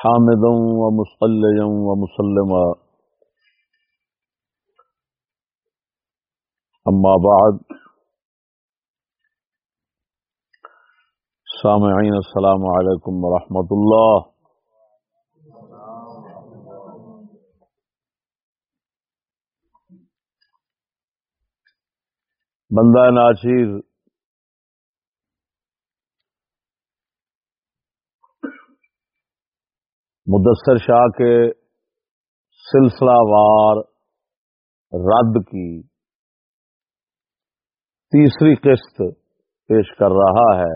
حامدا ومصليا ومسلما. أما بعد سامعين السلام عليكم ورحمة الله. بندہ ناچیر مدثر شاہ کے سلسلہ وار رد کی تیسری قسط پیش کر رہا ہے۔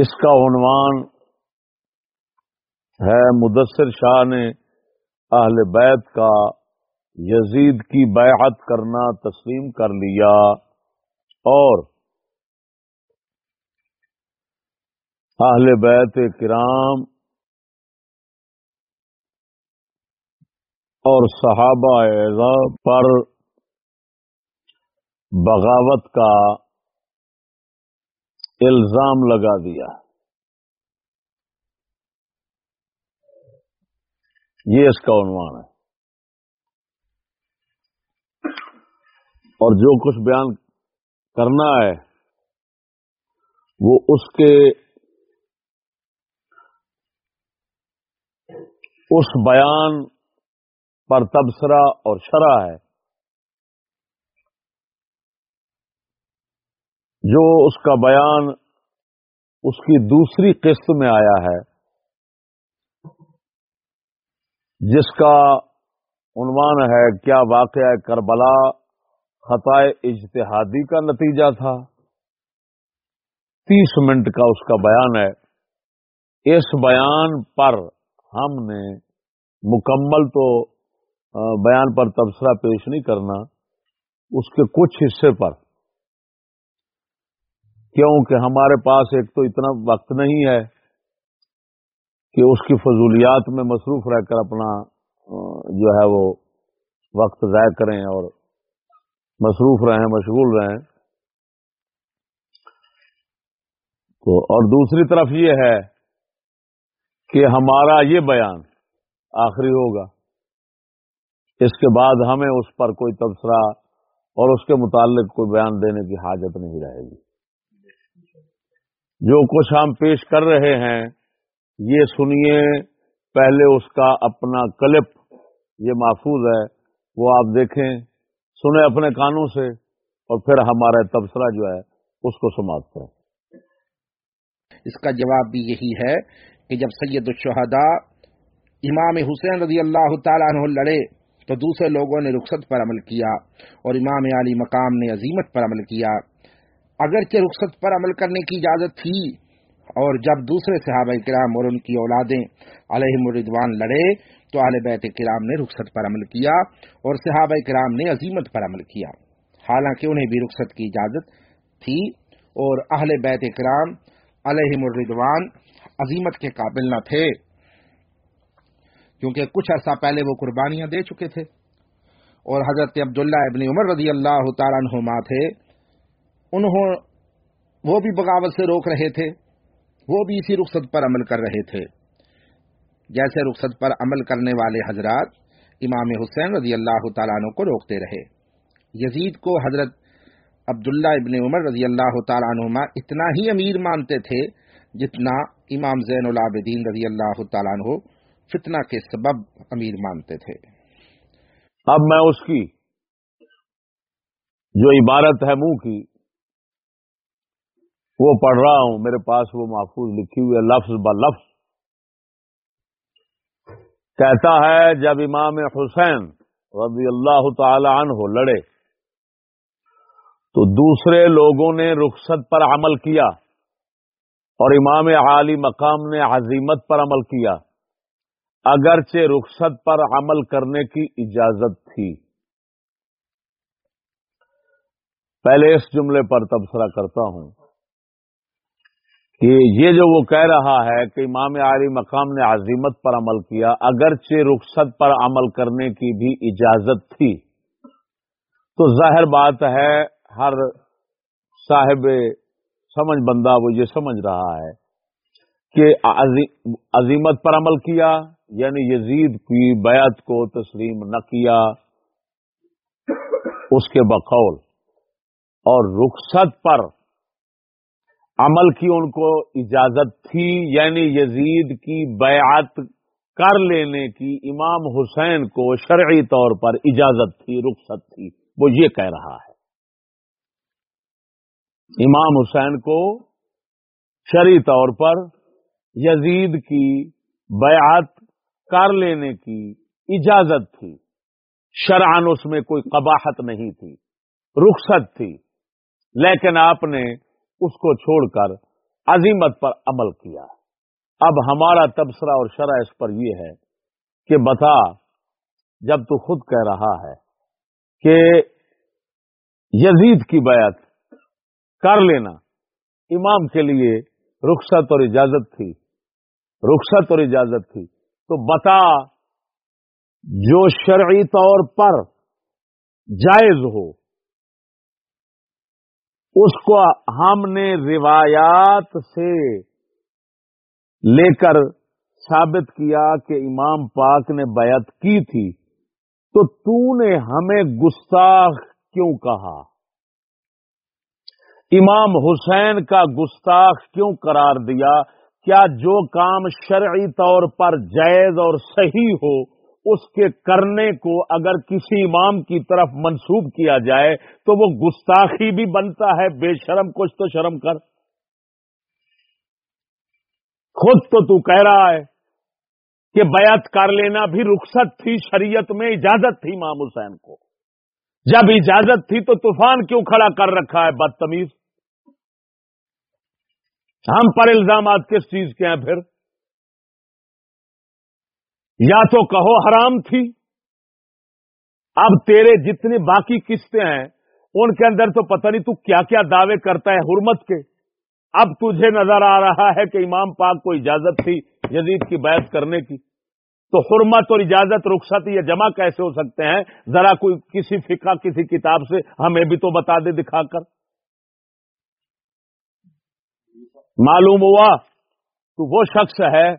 اس کا عنوان ہے، مدثر شاہ نے اہل بیت کا یزید کی بیعت کرنا تسلیم کر لیا اور اہل بیت کرام اور صحابہ اعضا پر بغاوت کا الزام لگا دیا۔ یہ اس کا عنوان ہے۔ اور جو کچھ بیان کرنا ہے وہ اس کے اس بیان پر تبصرہ اور شرح ہے جو اس کا بیان اس کی دوسری قسط میں آیا ہے، جس کا عنوان ہے، کیا واقعہ کربلا خطائے اجتہادی کا نتیجہ تھا؟ تیس منٹ کا اس کا بیان ہے۔ اس بیان پر ہم نے مکمل تو بیان پر تبصرہ پیش نہیں کرنا، اس کے کچھ حصے پر۔ کیونکہ ہمارے پاس ایک تو اتنا وقت نہیں ہے کہ اس کی فضولیات میں مصروف رہ کر اپنا جو ہے وہ وقت ضائع کریں اور مصروف رہیں، مشغول رہیں۔ تو اور دوسری طرف یہ ہے کہ ہمارا یہ بیان آخری ہوگا۔ اس کے بعد ہمیں اس پر کوئی تبصرہ اور اس کے متعلق کوئی بیان دینے کی حاجت نہیں رہے گی۔ جو کچھ ہم پیش کر رہے ہیں، یہ سنیے، پہلے اس کا اپنا کلپ یہ محفوظ ہے، وہ آپ دیکھیں، سنیں اپنے کانوں سے اور پھر ہمارا تبصرہ جو ہے، اس کو سماعت کریں۔ اس کا جواب بھی یہی ہے کہ جب سید الشہداء امام حسین رضی اللہ تعالیٰ عنہ لڑے تو دوسرے لوگوں نے رخصت پر عمل کیا اور امام علی مقام نے عظیمت پر عمل کیا۔ اگرچہ رخصت پر عمل کرنے کی اجازت تھی اور جب دوسرے صحابہ کرام اور ان کی اولادیں علیہ مردوان لڑے تو اہل بیت کرام نے رخصت پر عمل کیا اور صحابہ کرام نے عظیمت پر عمل کیا۔ حالانکہ انہیں بھی رخصت کی اجازت تھی اور اہل بیت کرام علیہ مردوان عظیمت کے قابل نہ تھے۔ کیونکہ کچھ عرصہ پہلے وہ قربانیاں دے چکے تھے۔ اور حضرت عبداللہ ابن عمر رضی اللہ تعالیٰ عنہما تھے۔ انہوں وہ بھی بغاوت سے روک رہے تھے۔ وہ بھی اسی رخصت پر عمل کر رہے تھے۔ جیسے رخصت پر عمل کرنے والے حضرات امام حسین رضی اللہ تعالیٰ عنہ کو روکتے رہے۔ یزید کو حضرت عبداللہ ابن عمر رضی اللہ تعالیٰ عنہما اتنا ہی امیر مانتے تھے جتنا امام زین العابدین رضی اللہ تعالیٰ عنہ فتنہ کے سبب امیر مانتے تھے۔ اب میں اس کی جو عبارت ہے منہ کی، وہ پڑھ رہا ہوں۔ میرے پاس وہ محفوظ لکھی ہوئی ہے، لفظ ب لفظ۔ کہتا ہے جب امام حسین رضی اللہ تعالی عنہ لڑے تو دوسرے لوگوں نے رخصت پر عمل کیا۔ اور امام عالی مقام نے عظیمت پر عمل کیا، اگرچہ رخصت پر عمل کرنے کی اجازت تھی۔ پہلے اس جملے پر تبصرہ کرتا ہوں کہ یہ جو وہ کہہ رہا ہے کہ امام عالی مقام نے عظیمت پر عمل کیا، اگرچہ رخصت پر عمل کرنے کی بھی اجازت تھی۔ تو ظاہر بات ہے، ہر صاحب سمجھ بندہ وہ یہ سمجھ رہا ہے کے عظیمت پر عمل کیا یعنی یزید کی بیعت کو تسلیم نہ کیا، اس کے بقول اور رخصت پر عمل کی ان کو اجازت تھی یعنی یزید کی بیعت کر لینے کی امام حسین کو شرعی طور پر اجازت تھی، رخصت تھی، وہ یہ کہہ رہا ہے۔ امام حسین کو شرعی طور پر یزید کی بیعت کر لینے کی اجازت تھی۔ شرعن اس میں کوئی قباحت نہیں تھی، رخصت تھی، لیکن آپ نے اس کو چھوڑ کر عظیمت پر عمل کیا۔ اب ہمارا تبصرہ اور شرح اس پر یہ ہے کہ بتا، جب تو خود کہہ رہا ہے کہ یزید کی بیعت کر لینا۔ امام کے لیے رخصت اور اجازت تھی۔ رخصت اور اجازت تھی۔ تو بتا، جو شرعی طور پر جائز ہو، اس کو ہم نے روایات سے لے کر ثابت کیا کہ امام پاک نے بیعت کی تھی۔ تو تو نے ہمیں گستاخ کیوں کہا؟ امام حسین کا گستاخ کیوں قرار دیا؟ کیا جو کام شرعی طور پر جائز اور صحیح ہو، اس کے کرنے کو اگر کسی امام کی طرف منسوب کیا جائے تو وہ گستاخی بھی بنتا ہے؟ بے شرم، کچھ تو شرم کر۔ خود تو تو کہہ رہا ہے کہ بیعت کر لینا بھی رخصت تھی، شریعت میں اجازت تھی امام حسین کو۔ جب اجازت تھی تو طوفان کیوں کھڑا کر رکھا ہے بدتمیز؟ ہم پر الزامات کس چیز کے ہیں پھر؟ یا تو کہو حرام تھی، اب تیرے جتنے باقی قسطیں ہیں، ان کے اندر تو پتہ نہیں تو کیا کیا دعوے کرتا ہے حرمت کے۔ اب تجھے نظر آ رہا ہے کہ امام پاک کو اجازت تھی یزید کی بیعت کرنے کی۔ تو حرمت اور اجازت رخصت یہ جمع کیسے ہو سکتے ہیں؟ ذرا کوئی کسی فقہ، کسی کتاب سے ہمیں بھی تو بتا دے، دکھا کر۔ معلوم ہوا تو وہ شخص ہے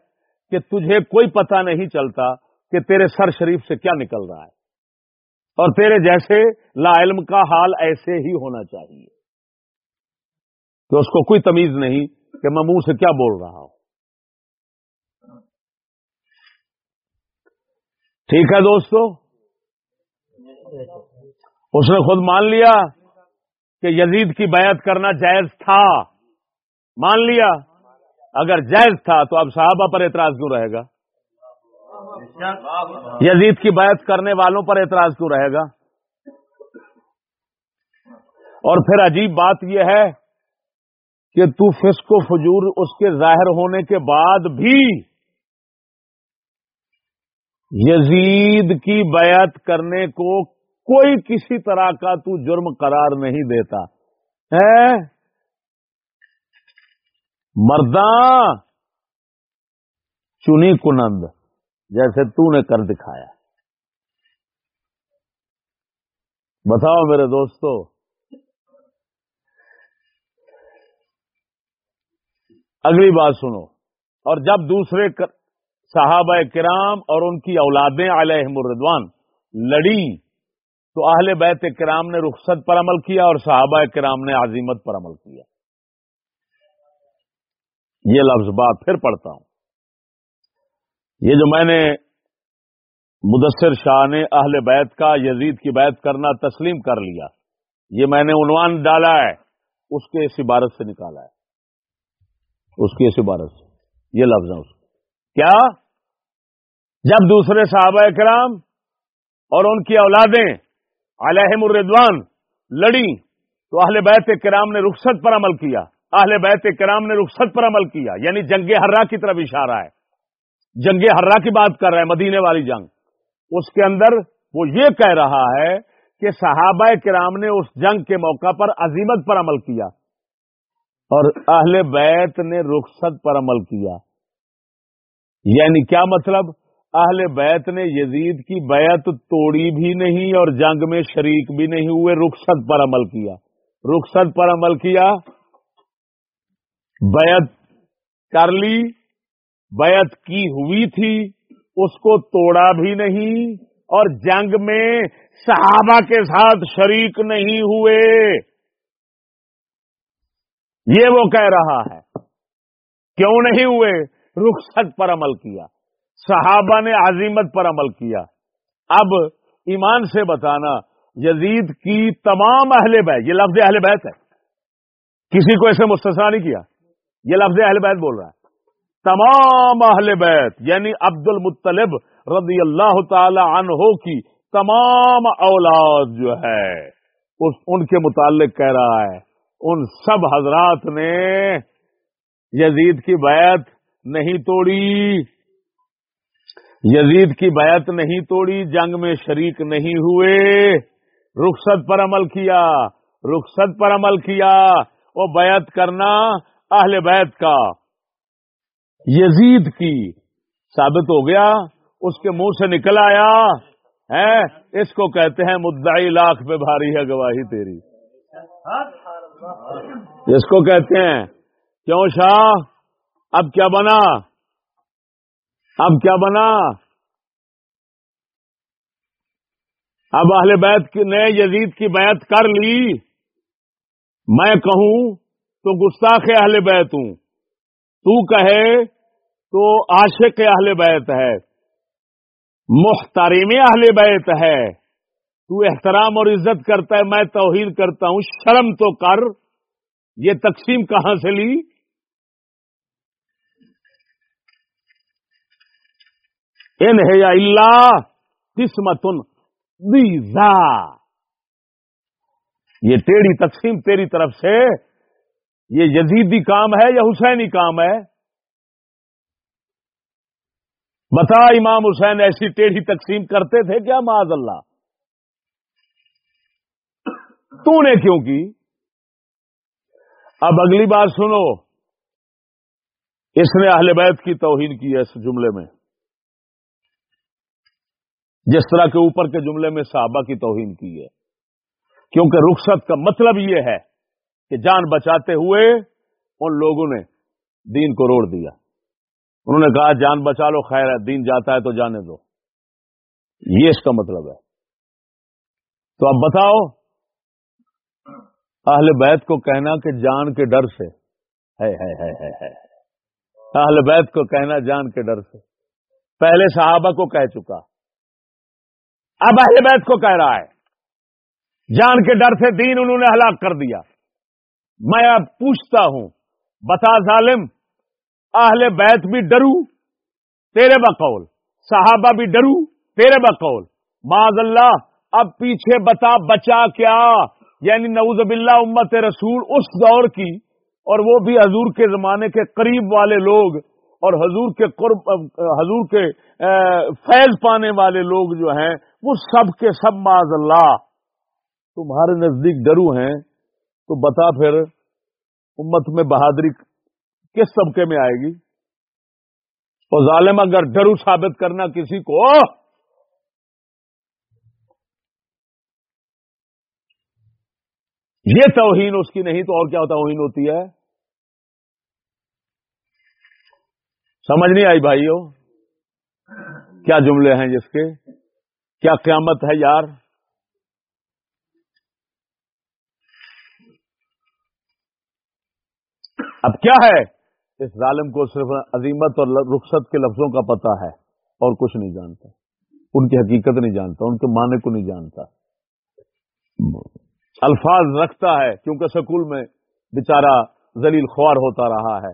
کہ تجھے کوئی پتہ نہیں چلتا کہ تیرے سر شریف سے کیا نکل رہا ہے۔ اور تیرے جیسے لا علم کا حال ایسے ہی ہونا چاہیے۔ کہ اس کو کوئی تمیز نہیں کہ میں منہ سے کیا بول رہا ہوں۔ ٹھیک ہے دوستو؟ اس نے خود مان لیا کہ یزید کی بیعت کرنا جائز تھا۔ مان لیا۔ اگر جائز تھا تو اب صحابہ پر اعتراض کیوں رہے گا؟ یزید کی بیعت کرنے والوں پر اعتراض کیوں رہے گا؟ اور پھر عجیب بات یہ ہے کہ تو فسق و فجور اس کے ظاہر ہونے کے بعد بھی یزید کی بیعت کرنے کو کوئی کسی طرح کا تو جرم قرار نہیں دیتا۔ ہے مرداں، چنی کنند، جیسے تو نے کر دکھایا۔ بتاؤ میرے دوستو، اگلی بات سنو۔ اور جب دوسرے صحابہ کرام اور ان کی اولادیں علیہ مردوان لڑی تو اہل بیت کرام نے رخصت پر عمل کیا اور صحابہ کرام نے عظیمت پر عمل کیا۔ یہ لفظ بات پھر پڑھتا ہوں۔ یہ جو میں نے مدثر شاہ نے اہل بیت کا، یزید کی بیت کرنا تسلیم کر لیا، یہ میں نے عنوان ڈالا ہے، اس کے اس عبارت سے نکالا ہے۔ اس کی اس عبارت سے۔ یہ لفظ ہے اس کیا؟ جب دوسرے صحابہ کرام اور ان کی اولادیں علیہم الردوان لڑی تو اہل بیت کرام نے رخصت پر عمل کیا۔ اہل بیت کرام نے رخصت پر عمل کیا۔ یعنی جنگ ہررا کی طرف اشارہ ہے۔ جنگ ہررا کی بات کر رہا ہے، مدینے والی جنگ۔ اس کے اندر وہ یہ کہہ رہا ہے کہ صحابہ کرام نے اس جنگ کے موقع پر عظیمت پر عمل کیا اور اہل بیت نے رخصت پر عمل کیا۔ یعنی کیا مطلب؟ اہل بیت نے یزید کی بیعت توڑی بھی نہیں اور جنگ میں شریک بھی نہیں ہوئے، رخصت پر عمل کیا۔ رخصت پر عمل کیا؟ بیعت کر لی، بیعت کی ہوئی تھی، اس کو توڑا بھی نہیں اور جنگ میں صحابہ کے ساتھ شریک نہیں ہوئے۔ یہ وہ کہہ رہا ہے۔ کیوں نہیں ہوئے؟ رخصت پر عمل کیا، صحابہ نے عظیمت پر عمل کیا۔ اب ایمان سے بتانا، یزید کی تمام اہل بیت، یہ لفظ اہل بیت ہے۔ کسی کو ایسے مستثنا نہیں کیا، یہ لفظ اہل بیت بول رہا ہے۔ تمام اہل بیت یعنی عبد المطلب رضی اللہ تعالی عنہ کی تمام اولاد جو ہے، اس، ان کے متعلق کہہ رہا ہے۔ ان سب حضرات نے یزید کی بیعت نہیں توڑی۔ یزید کی بیعت نہیں توڑی، جنگ میں شریک نہیں ہوئے۔ رخصت پر عمل کیا، رخصت پر عمل کیا۔ وہ بیعت کرنا اہل بیت کا۔ یزید کی ثابت ہو گیا، اس کے منہ سے نکل آیا۔ ہے اس کو کہتے ہیں مدعی لاکھ پہ بھاری ہے گواہی تیری۔ اس کو کہتے ہیں، کیوں شاہ؟ اب کیا بنا؟ اب کیا بنا؟ اب اہل بیت نے یزید کی بیعت کر لی۔ میں کہوں، تو گستاخ اہل بیت ہوں۔ تو کہے، تو عاشق اہل بیت ہے۔ محترم اہل بیت ہے۔ تو احترام اور عزت کرتا ہے، میں توحید کرتا ہوں۔ شرم تو کر۔ یہ تقسیم کہاں سے لی؟ ان ہے یا اللہ، قسمتن دیزا یہ ٹیڑھی تقسیم تیری طرف سے، یہ یزیدی کام ہے یا حسینی کام ہے؟ بتا، امام حسین ایسی ٹیڑھی تقسیم کرتے تھے کیا؟ معاذ اللہ۔ تو نے کیوں کی؟ اب اگلی بات سنو۔ اس نے اہل بیت کی توہین کی ہے اس جملے میں۔ جس طرح کے اوپر کے جملے میں صحابہ کی توہین کی ہے۔ کیونکہ رخصت کا مطلب یہ ہے کہ جان بچاتے ہوئے ان لوگوں نے دین کو روڑ دیا۔ انہوں نے کہا، جان بچا لو، خیر ہے، دین جاتا ہے تو جانے دو۔ یہ اس کا مطلب ہے۔ تو اب بتاؤ، اہل بیت کو کہنا کہ جان کے ڈر سے۔ ہے ہے ہے ہے ہے۔ اہل بیت کو کہنا جان کے ڈر سے۔ پہلے صحابہ کو کہہ چکا۔ اب اہل بیت کو کہہ رہا ہے۔ جان کے ڈر سے دین انہوں نے ہلاک کر دیا۔ میں اب پوچھتا ہوں، بتا ظالم، اہل بیت بھی ڈرو، تیرے بقول۔ صحابہ بھی ڈرو، تیرے بقول۔ معذ اللہ، اب پیچھے بتا، بچا کیا؟ یعنی نعوذ باللہ امت رسول اس دور کی، اور وہ بھی حضور کے زمانے کے قریب والے لوگ۔ اور حضور کے قرب، حضور کے فیض پانے والے لوگ جو ہیں، وہ سب کے سب معذ اللہ۔ تمہارے نزدیک ڈرو ہیں، تو بتا پھر، امت میں بہادری کس طبقے میں آئے گی؟ اور ظالم اگر ڈرو ثابت کرنا کسی کو، یہ توہین اس کی نہیں تو اور کیا توہین ہوتی ہے؟ سمجھ نہیں آئی بھائیو؟ کیا جملے ہیں جس کے؟ کیا قیامت ہے یار؟ اب کیا ہے؟ اس ظالم کو صرف عظیمت اور رخصت کے لفظوں کا پتا ہے اور کچھ نہیں جانتا۔ ان کی حقیقت نہیں جانتا، ان کے معنی کو نہیں جانتا۔ الفاظ رکھتا ہے، کیونکہ سکول میں بیچارہ ذلیل خوار ہوتا رہا ہے۔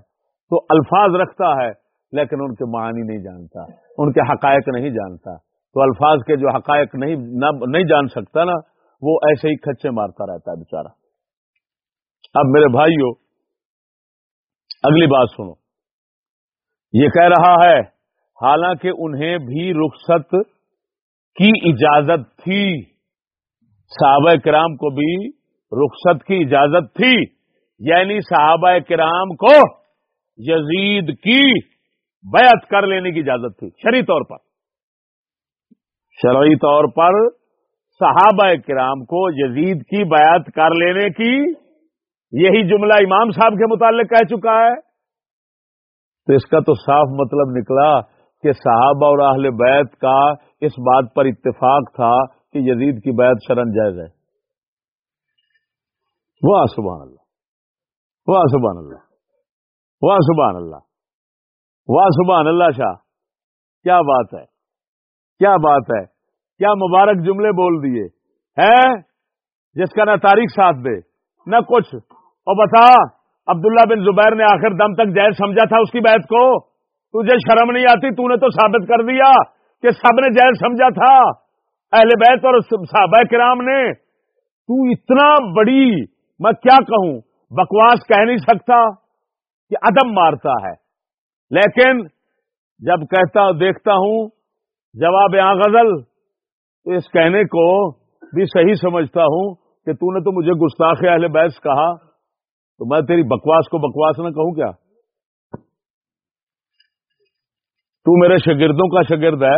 تو الفاظ رکھتا ہے لیکن ان کے معنی نہیں جانتا، ان کے حقائق نہیں جانتا۔ تو الفاظ کے جو حقائق نہیں نہیں جان سکتا نا، وہ ایسے ہی کچے مارتا رہتا ہے بیچارہ۔ اب میرے بھائیوں اگلی بات سنو۔ یہ کہہ رہا ہے، حالانکہ انہیں بھی رخصت کی اجازت تھی۔ صحابہ کرام کو بھی رخصت کی اجازت تھی یعنی صحابہ کرام کو یزید کی بیعت کر لینے کی اجازت تھی شری طور پر۔ شرعی طور پر صحابہ کرام کو یزید کی بیعت کر لینے کی یہی جملہ امام صاحب کے متعلق کہہ چکا ہے۔ تو اس کا تو صاف مطلب نکلا کہ صحابہ اور اہل بیت کا اس بات پر اتفاق تھا کہ یزید کی بیت شرن جائز ہے۔ واہ، سبحان اللہ۔ واہ، سبحان اللہ۔ واہ، سبحان اللہ۔ واہ، سبحان اللہ شاہ، کیا بات ہے، کیا بات ہے، کیا مبارک جملے بول دیے ہے جس کا نہ تاریخ ساتھ دے، نہ کچھ۔ اور بتا، عبداللہ بن زبیر نے آخر دم تک جائز سمجھا تھا اس کی بیعت کو۔ تجھے شرم نہیں آتی؟ تو نے تو ثابت کر دیا کہ سب نے جائز سمجھا تھا۔ اہل بیت اور صحابہ کرام نے، تو اتنا بڑی، میں کیا کہوں، بکواس کہہ نہیں سکتا کہ ادم مارتا ہے۔ لیکن جب کہتا دیکھتا ہوں جواب یہاں غزل، تو اس کہنے کو بھی صحیح سمجھتا ہوں کہ تو نے تو مجھے گستاخ اہل بیس کہا، تو میں تیری بکواس کو بکواس نہ کہوں کیا؟ تو میرے شاگردوں کا شاگرد ہے،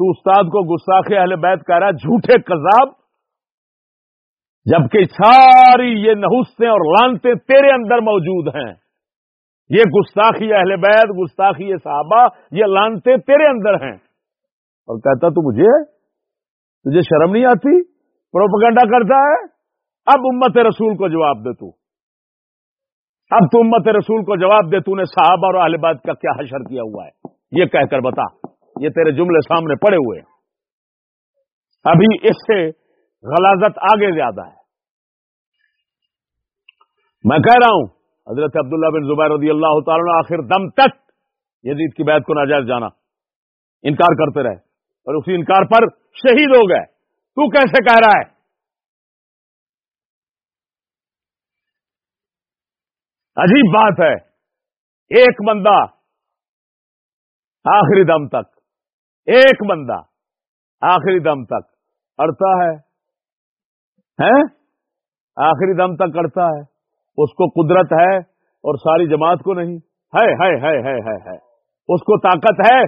تو استاد کو گستاخ اہل بیت کہہ رہا ہے، جھوٹے کذاب، جبکہ ساری یہ نحوستیں اور لانتے تیرے اندر موجود ہیں۔ یہ گستاخی اہل بیت، گستاخی صحابہ، یہ لانتے تیرے اندر ہیں۔ اور کہتا تو مجھے، تجھے شرم نہیں آتی؟ پروپگنڈا کرتا ہے؟ اب امت رسول کو جواب دے تو۔ اب تو امت رسول کو جواب دے تو نے صحابہ اور اہل بیت کا کیا حشر کیا ہوا ہے؟ یہ کہہ کر بتا۔ یہ تیرے جملے سامنے پڑے ہوئے ابھی اس سے غلازت آگے زیادہ ہے۔ میں کہہ رہا ہوں حضرت عبداللہ بن زبیر رضی اللہ تعالیٰ آخر دم تک یزید کی بیعت کو ناجائز جانا۔ انکار کرتے رہے اور اسی انکار پر شہید ہو گئے۔ تو کیسے کہہ رہا ہے؟ عجیب بات ہے۔ ایک بندہ آخری دم تک۔ ایک بندہ آخری دم تک۔ اڑتا ہے۔ آخری دم تک اڑتا ہے۔ اس کو قدرت ہے اور ساری جماعت کو نہیں۔ ہے ہے ہے ہے ہے ہے۔ اس کو طاقت ہے،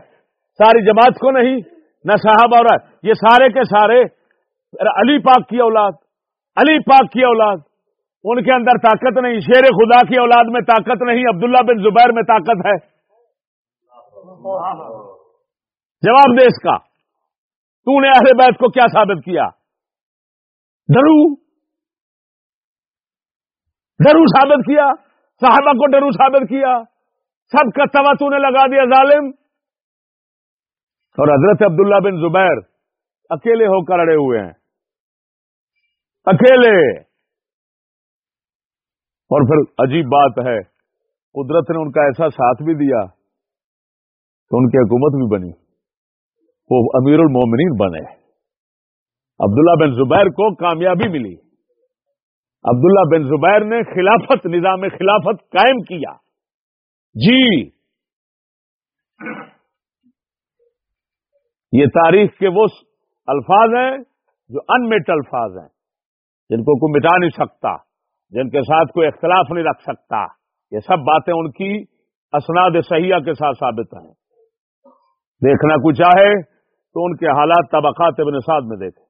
ساری جماعت کو نہیں۔ نہ صاحب اور یہ سارے کے سارے، علی پاک کی اولاد، علی پاک کی اولاد۔ ان کے اندر طاقت نہیں۔ شیر خدا کی اولاد میں طاقت نہیں، عبداللہ بن زبیر میں طاقت ہے۔ جواب دے اس کا۔ تو نے اہل بیت کو کیا ثابت کیا؟ ڈرو۔ ڈرو ثابت کیا، صحابہ کو ڈرو ثابت کیا، سب کا توا تو نے لگا دیا ظالم۔ اور حضرت عبداللہ بن زبیر اکیلے ہو کر اڑے ہوئے ہیں۔ اکیلے۔ اور پھر عجیب بات ہے، قدرت نے ان کا ایسا ساتھ بھی دیا تو ان کی حکومت بھی بنی۔ وہ امیر المومنین بنے۔ عبداللہ بن زبیر کو کامیابی ملی۔ عبداللہ بن زبیر نے خلافت، نظام خلافت قائم کیا۔ جی۔ یہ تاریخ کے وہ الفاظ ہیں جو انمٹ الفاظ ہیں، جن کو کوئی مٹا نہیں سکتا، جن کے ساتھ کوئی اختلاف نہیں رکھ سکتا۔ یہ سب باتیں ان کی اسناد سیاح کے ساتھ ثابت ہیں۔ دیکھنا کچھ چاہے تو ان کے حالات طبقات ابن سعد میں دیکھے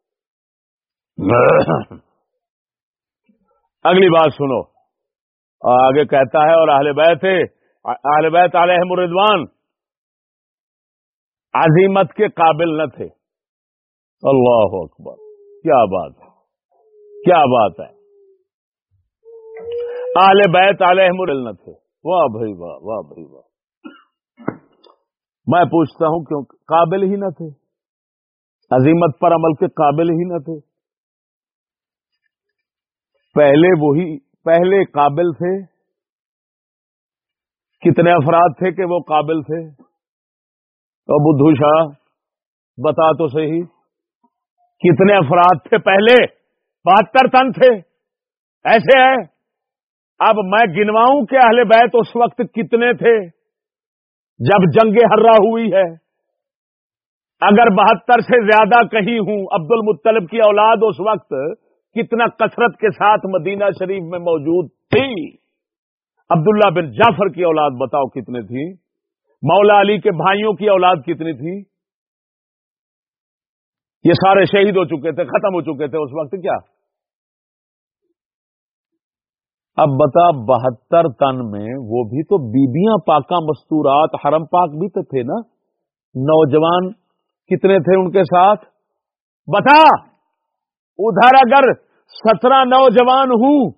اگلی بات سنو۔ آگے کہتا ہے، اور اہل بیت اہل بیت علیہ مردوان عظیمت کے قابل نہ تھے۔ اللہ اکبر، کیا بات ہے، کیا بات ہے۔ آل بیت علیہ مرل نہ تھے۔ واہ بھائی، واہ واہ بھائی، واہ۔ میں پوچھتا ہوں، کیوں؟ قابل ہی نہ تھے۔ عظیمت پر عمل کے قابل ہی نہ تھے۔ پہلے وہی، پہلے قابل تھے۔ کتنے افراد تھے کہ وہ قابل تھے؟ تو بدھو شاہ بتا تو صحیح۔ کتنے افراد تھے پہلے؟ بہتر تن تھے۔ ایسے ہے اب میں گنواؤں کہ اہل بیت اس وقت کتنے تھے۔ جب جنگ ہررا ہوئی ہے۔ اگر بہتر سے زیادہ کہیں ہوں عبد المطلب کی اولاد اس وقت کتنا کثرت کے ساتھ مدینہ شریف میں موجود تھی۔ عبداللہ بن جعفر کی اولاد بتاؤ کتنے تھی۔ مولا علی کے بھائیوں کی اولاد کتنی تھی۔ یہ سارے شہید ہو چکے تھے، ختم ہو چکے تھے۔ اس وقت کیا؟ اب بتا، بہتر تن میں وہ بھی تو بیبیاں پاکا مستورات، حرم پاک بھی تو تھے نا۔ نوجوان کتنے تھے ان کے ساتھ؟ بتا! ادھر اگر سترہ نوجوان ہوں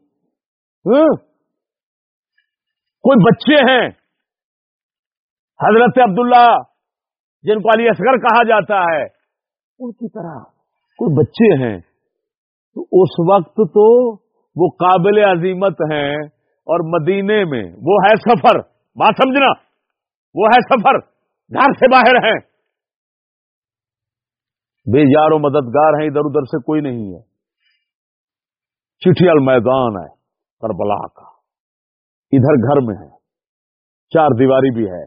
کوئی بچے ہیں، حضرت عبداللہ جن کو علی اصغر کہا جاتا ہے، ان کی طرح کوئی بچے ہیں، تو اس وقت تو وہ قابل عظیمت ہیں اور مدینے میں وہ ہے سفر، بات سمجھنا، وہ ہے سفر، گھر سے باہر ہیں۔ بے یار و مددگار ہیں، ادھر ادھر سے کوئی نہیں ہے۔ چٹھیال میدان ہے، کربلا کا۔ ادھر گھر میں ہے، چار دیواری بھی ہے۔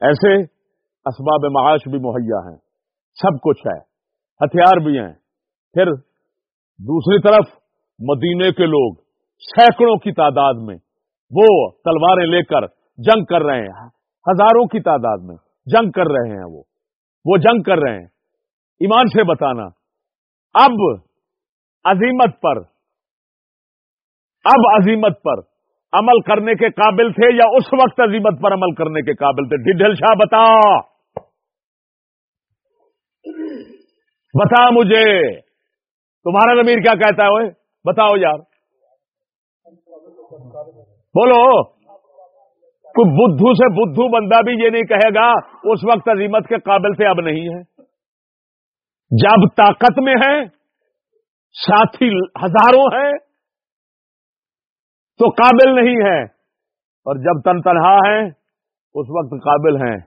ایسے اسباب معاش بھی مہیا ہیں۔ سب کچھ ہے، ہتھیار بھی ہیں۔ پھر دوسری طرف مدینے کے لوگ سینکڑوں کی تعداد میں وہ تلواریں لے کر جنگ کر رہے ہیں۔ ہزاروں کی تعداد میں جنگ کر رہے ہیں وہ۔ وہ جنگ کر رہے ہیں۔ ایمان سے بتانا۔ اب عظیمت پر، اب عظیمت پر عمل کرنے کے قابل تھے یا اس وقت عظیمت پر عمل کرنے کے قابل تھے؟ ڈڈل شاہ بتا۔ بتا مجھے۔ تمہارا ضمیر کیا کہتا ہے؟ وہ بتاؤ یار۔ بولو۔ کوئی بدھو سے بدھو بندہ بھی یہ نہیں کہے گا، اس وقت عظیمت کے قابل سے اب نہیں ہے۔ جب طاقت میں ہے ساتھی ہزاروں ہیں، تو قابل نہیں ہے اور جب تن تنہا ہے اس وقت قابل ہیں۔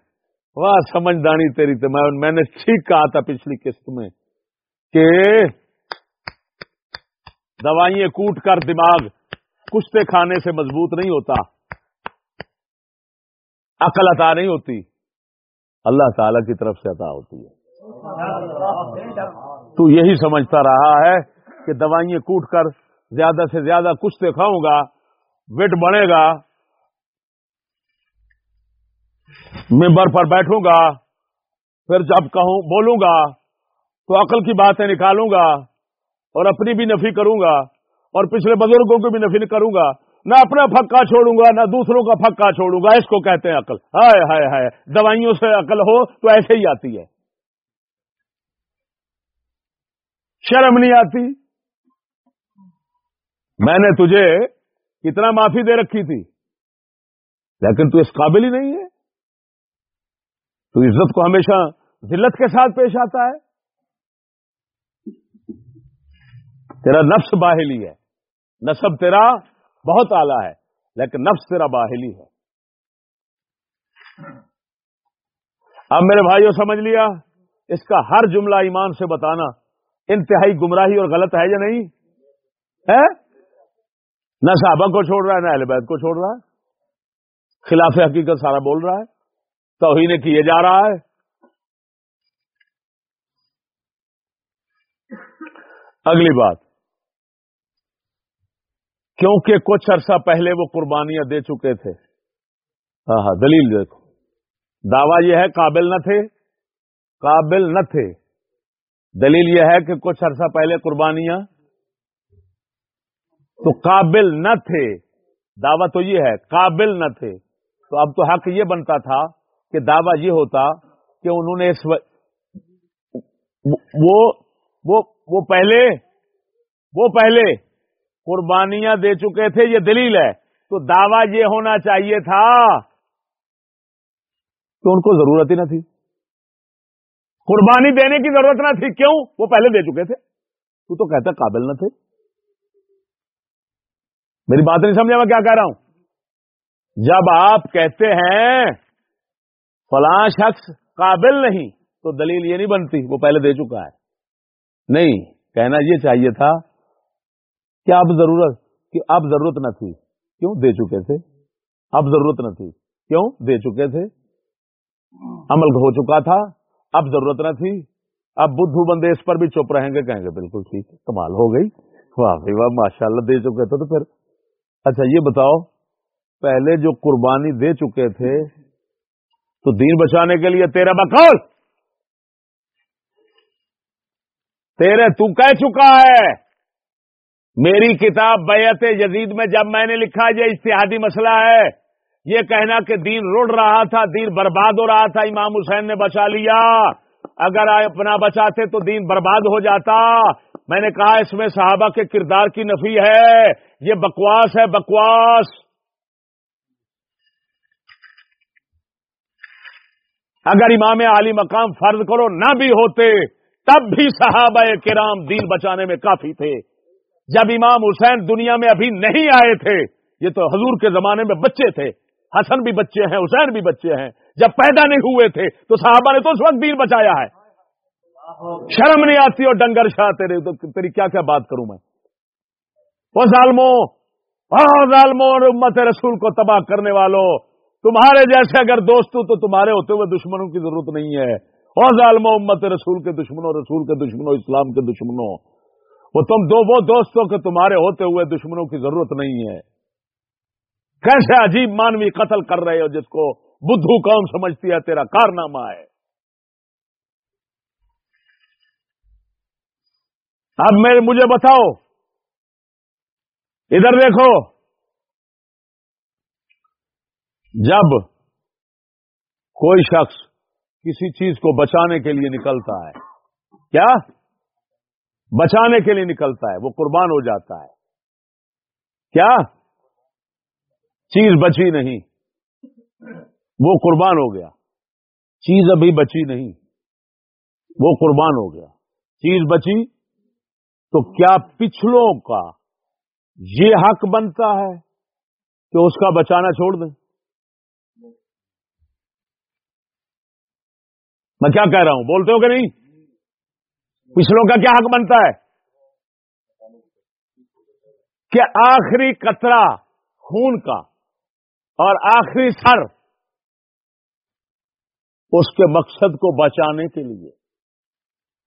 واہ سمجھدانی تیری تو میں نے ٹھیک کہا تھا پچھلی قسط میں کہ دوائیں کوٹ کر دماغ، کشتے کھانے سے مضبوط نہیں ہوتا۔ عقل عطا نہیں ہوتی۔ اللہ تعالی کی طرف سے عطا ہوتی ہے۔ تو یہی سمجھتا رہا ہے کہ دوائیں کوٹ کر زیادہ سے زیادہ کشتے کھاؤں گا، ویٹ بڑھے گا۔ ممبر پر بیٹھوں گا، پھر جب کہوں، بولوں گا، تو عقل کی باتیں نکالوں گا اور اپنی بھی نفی کروں گا اور پچھلے بزرگوں کو بھی نفی کروں گا۔ نہ اپنا پھکا چھوڑوں گا، نہ دوسروں کا پھکا چھوڑوں گا، اس کو کہتے ہیں عقل۔ ہائے ہائے ہائے، دوائیوں سے عقل ہو تو ایسے ہی آتی ہے۔ شرم نہیں آتی۔ میں نے تجھے کتنا معافی دے رکھی تھی، لیکن تو اس قابل ہی نہیں ہے۔ تو عزت کو ہمیشہ ذلت کے ساتھ پیش آتا ہے۔ تیرا نفس باہلی ہے۔ نصب تیرا بہت آلہ ہے، لیکن نفس تیرا باہلی ہے۔ اب میرے بھائیوں سمجھ لیا؟ اس کا ہر جملہ ایمان سے بتانا انتہائی گمراہی اور غلط ہے یا نہیں؟ ہے نہ صحابہ کو چھوڑ رہا ہے، نہ اہل بیت کو چھوڑ رہا ہے۔ خلاف حقیقت سارا بول رہا ہے۔ توہین کیے جا رہا ہے۔ اگلی بات۔ کیونکہ کچھ عرصہ پہلے وہ قربانیاں دے چکے تھے۔ ہاں ہاں دلیل دیکھو۔ دعویٰ یہ ہے، قابل نہ تھے۔ قابل نہ تھے۔ دلیل یہ ہے کہ کچھ عرصہ پہلے قربانیاں تو قابل نہ تھے۔ دعویٰ تو یہ ہے، قابل نہ تھے۔ تو اب تو حق یہ بنتا تھا کہ دعویٰ یہ ہوتا کہ انہوں نے اس و... وہ وہ وہ پہلے وہ پہلے قربانیاں دے چکے تھے، یہ دلیل ہے۔ تو دعویٰ یہ ہونا چاہیے تھا کہ ان کو ضرورت ہی نہ تھی۔ قربانی دینے کی ضرورت نہ تھی۔ کیوں؟ وہ پہلے دے چکے تھے۔ تو تو کہتے قابل نہ تھے۔ میری بات نہیں سمجھا میں کیا کہہ رہا ہوں؟ جب آپ کہتے ہیں فلاں شخص قابل نہیں، تو دلیل یہ نہیں بنتی، وہ پہلے دے چکا ہے۔ نہیں، کہنا یہ چاہیے تھا کہ اب ضرورت، کہ اب ضرورت نہ تھی۔ کیوں؟ دے چکے تھے۔ اب ضرورت نہ تھی۔ کیوں؟ دے چکے تھے۔ عمل ہو چکا تھا۔ اب ضرورت نہ تھی۔ اب بدھو بندے اس پر بھی چپ رہیں گے، کہیں گے بالکل ٹھیک، کمال ہو گئی۔ واہ بھائی، واہ ماشاء اللہ دے چکے تھے تو پھر۔ اچھا یہ بتاؤ، پہلے جو قربانی دے چکے تھے، تو دین بچانے کے لیے تیرا بقول۔ تیرے تو کہہ چکا ہے، میری کتاب بیعت جدید میں جب میں نے لکھا، یہ اشتہادی مسئلہ ہے۔ یہ کہنا کہ دین رڑ رہا تھا، دین برباد ہو رہا تھا، امام حسین نے بچا لیا۔ اگر اپنا بچاتے تو دین برباد ہو جاتا۔ میں نے کہا اس میں صحابہ کے کردار کی نفی ہے۔ یہ بکواس ہے، بکواس۔ اگر امام علی مقام فرض کرو نہ بھی ہوتے، تب بھی صحابہ کرام دین بچانے میں کافی تھے۔ جب امام حسین دنیا میں ابھی نہیں آئے تھے، یہ تو حضور کے زمانے میں بچے تھے۔ حسن بھی بچے ہیں، حسین بھی بچے ہیں۔ جب پیدا نہیں ہوئے تھے تو صحابہ نے تو اس وقت دین بچایا ہے۔ شرم نہیں آتی اور ڈنگر شاہ تیرے تو تیری کیا کیا بات کروں میں؟ وہ ظالموں ظالموں اور امت رسول کو تباہ کرنے والوں۔ تمہارے جیسے اگر دوست تو تمہارے ہوتے ہوئے دشمنوں کی ضرورت نہیں ہے۔ اور ظالم امت رسول کے دشمنوں، رسول کے دشمنوں، اسلام کے دشمنوں۔ وہ تم دو وہ دوستوں کے تمہارے ہوتے ہوئے دشمنوں کی ضرورت نہیں ہے۔ کیسے عجیب مانوی قتل کر رہے ہو جس کو بدھو قوم سمجھتی ہے، تیرا کارنامہ ہے۔ اب میرے مجھے بتاؤ۔ ادھر دیکھو۔ جب کوئی شخص کسی چیز کو بچانے کے لیے نکلتا ہے، کیا؟ بچانے کے لیے نکلتا ہے، وہ قربان ہو جاتا ہے۔ کیا؟ چیز بچی نہیں۔ وہ قربان ہو گیا۔ چیز ابھی بچی نہیں۔ وہ قربان ہو گیا۔ چیز بچی۔ تو کیا پچھلوں کا یہ حق بنتا ہے کہ اس کا بچانا چھوڑ دیں؟ میں کیا کہہ رہا ہوں؟ بولتے ہو کہ نہیں؟ پچھلوں کا کیا حق بنتا ہے؟ کہ آخری کترا خون کا۔ اور آخری سر اس کے مقصد کو بچانے کے لیے۔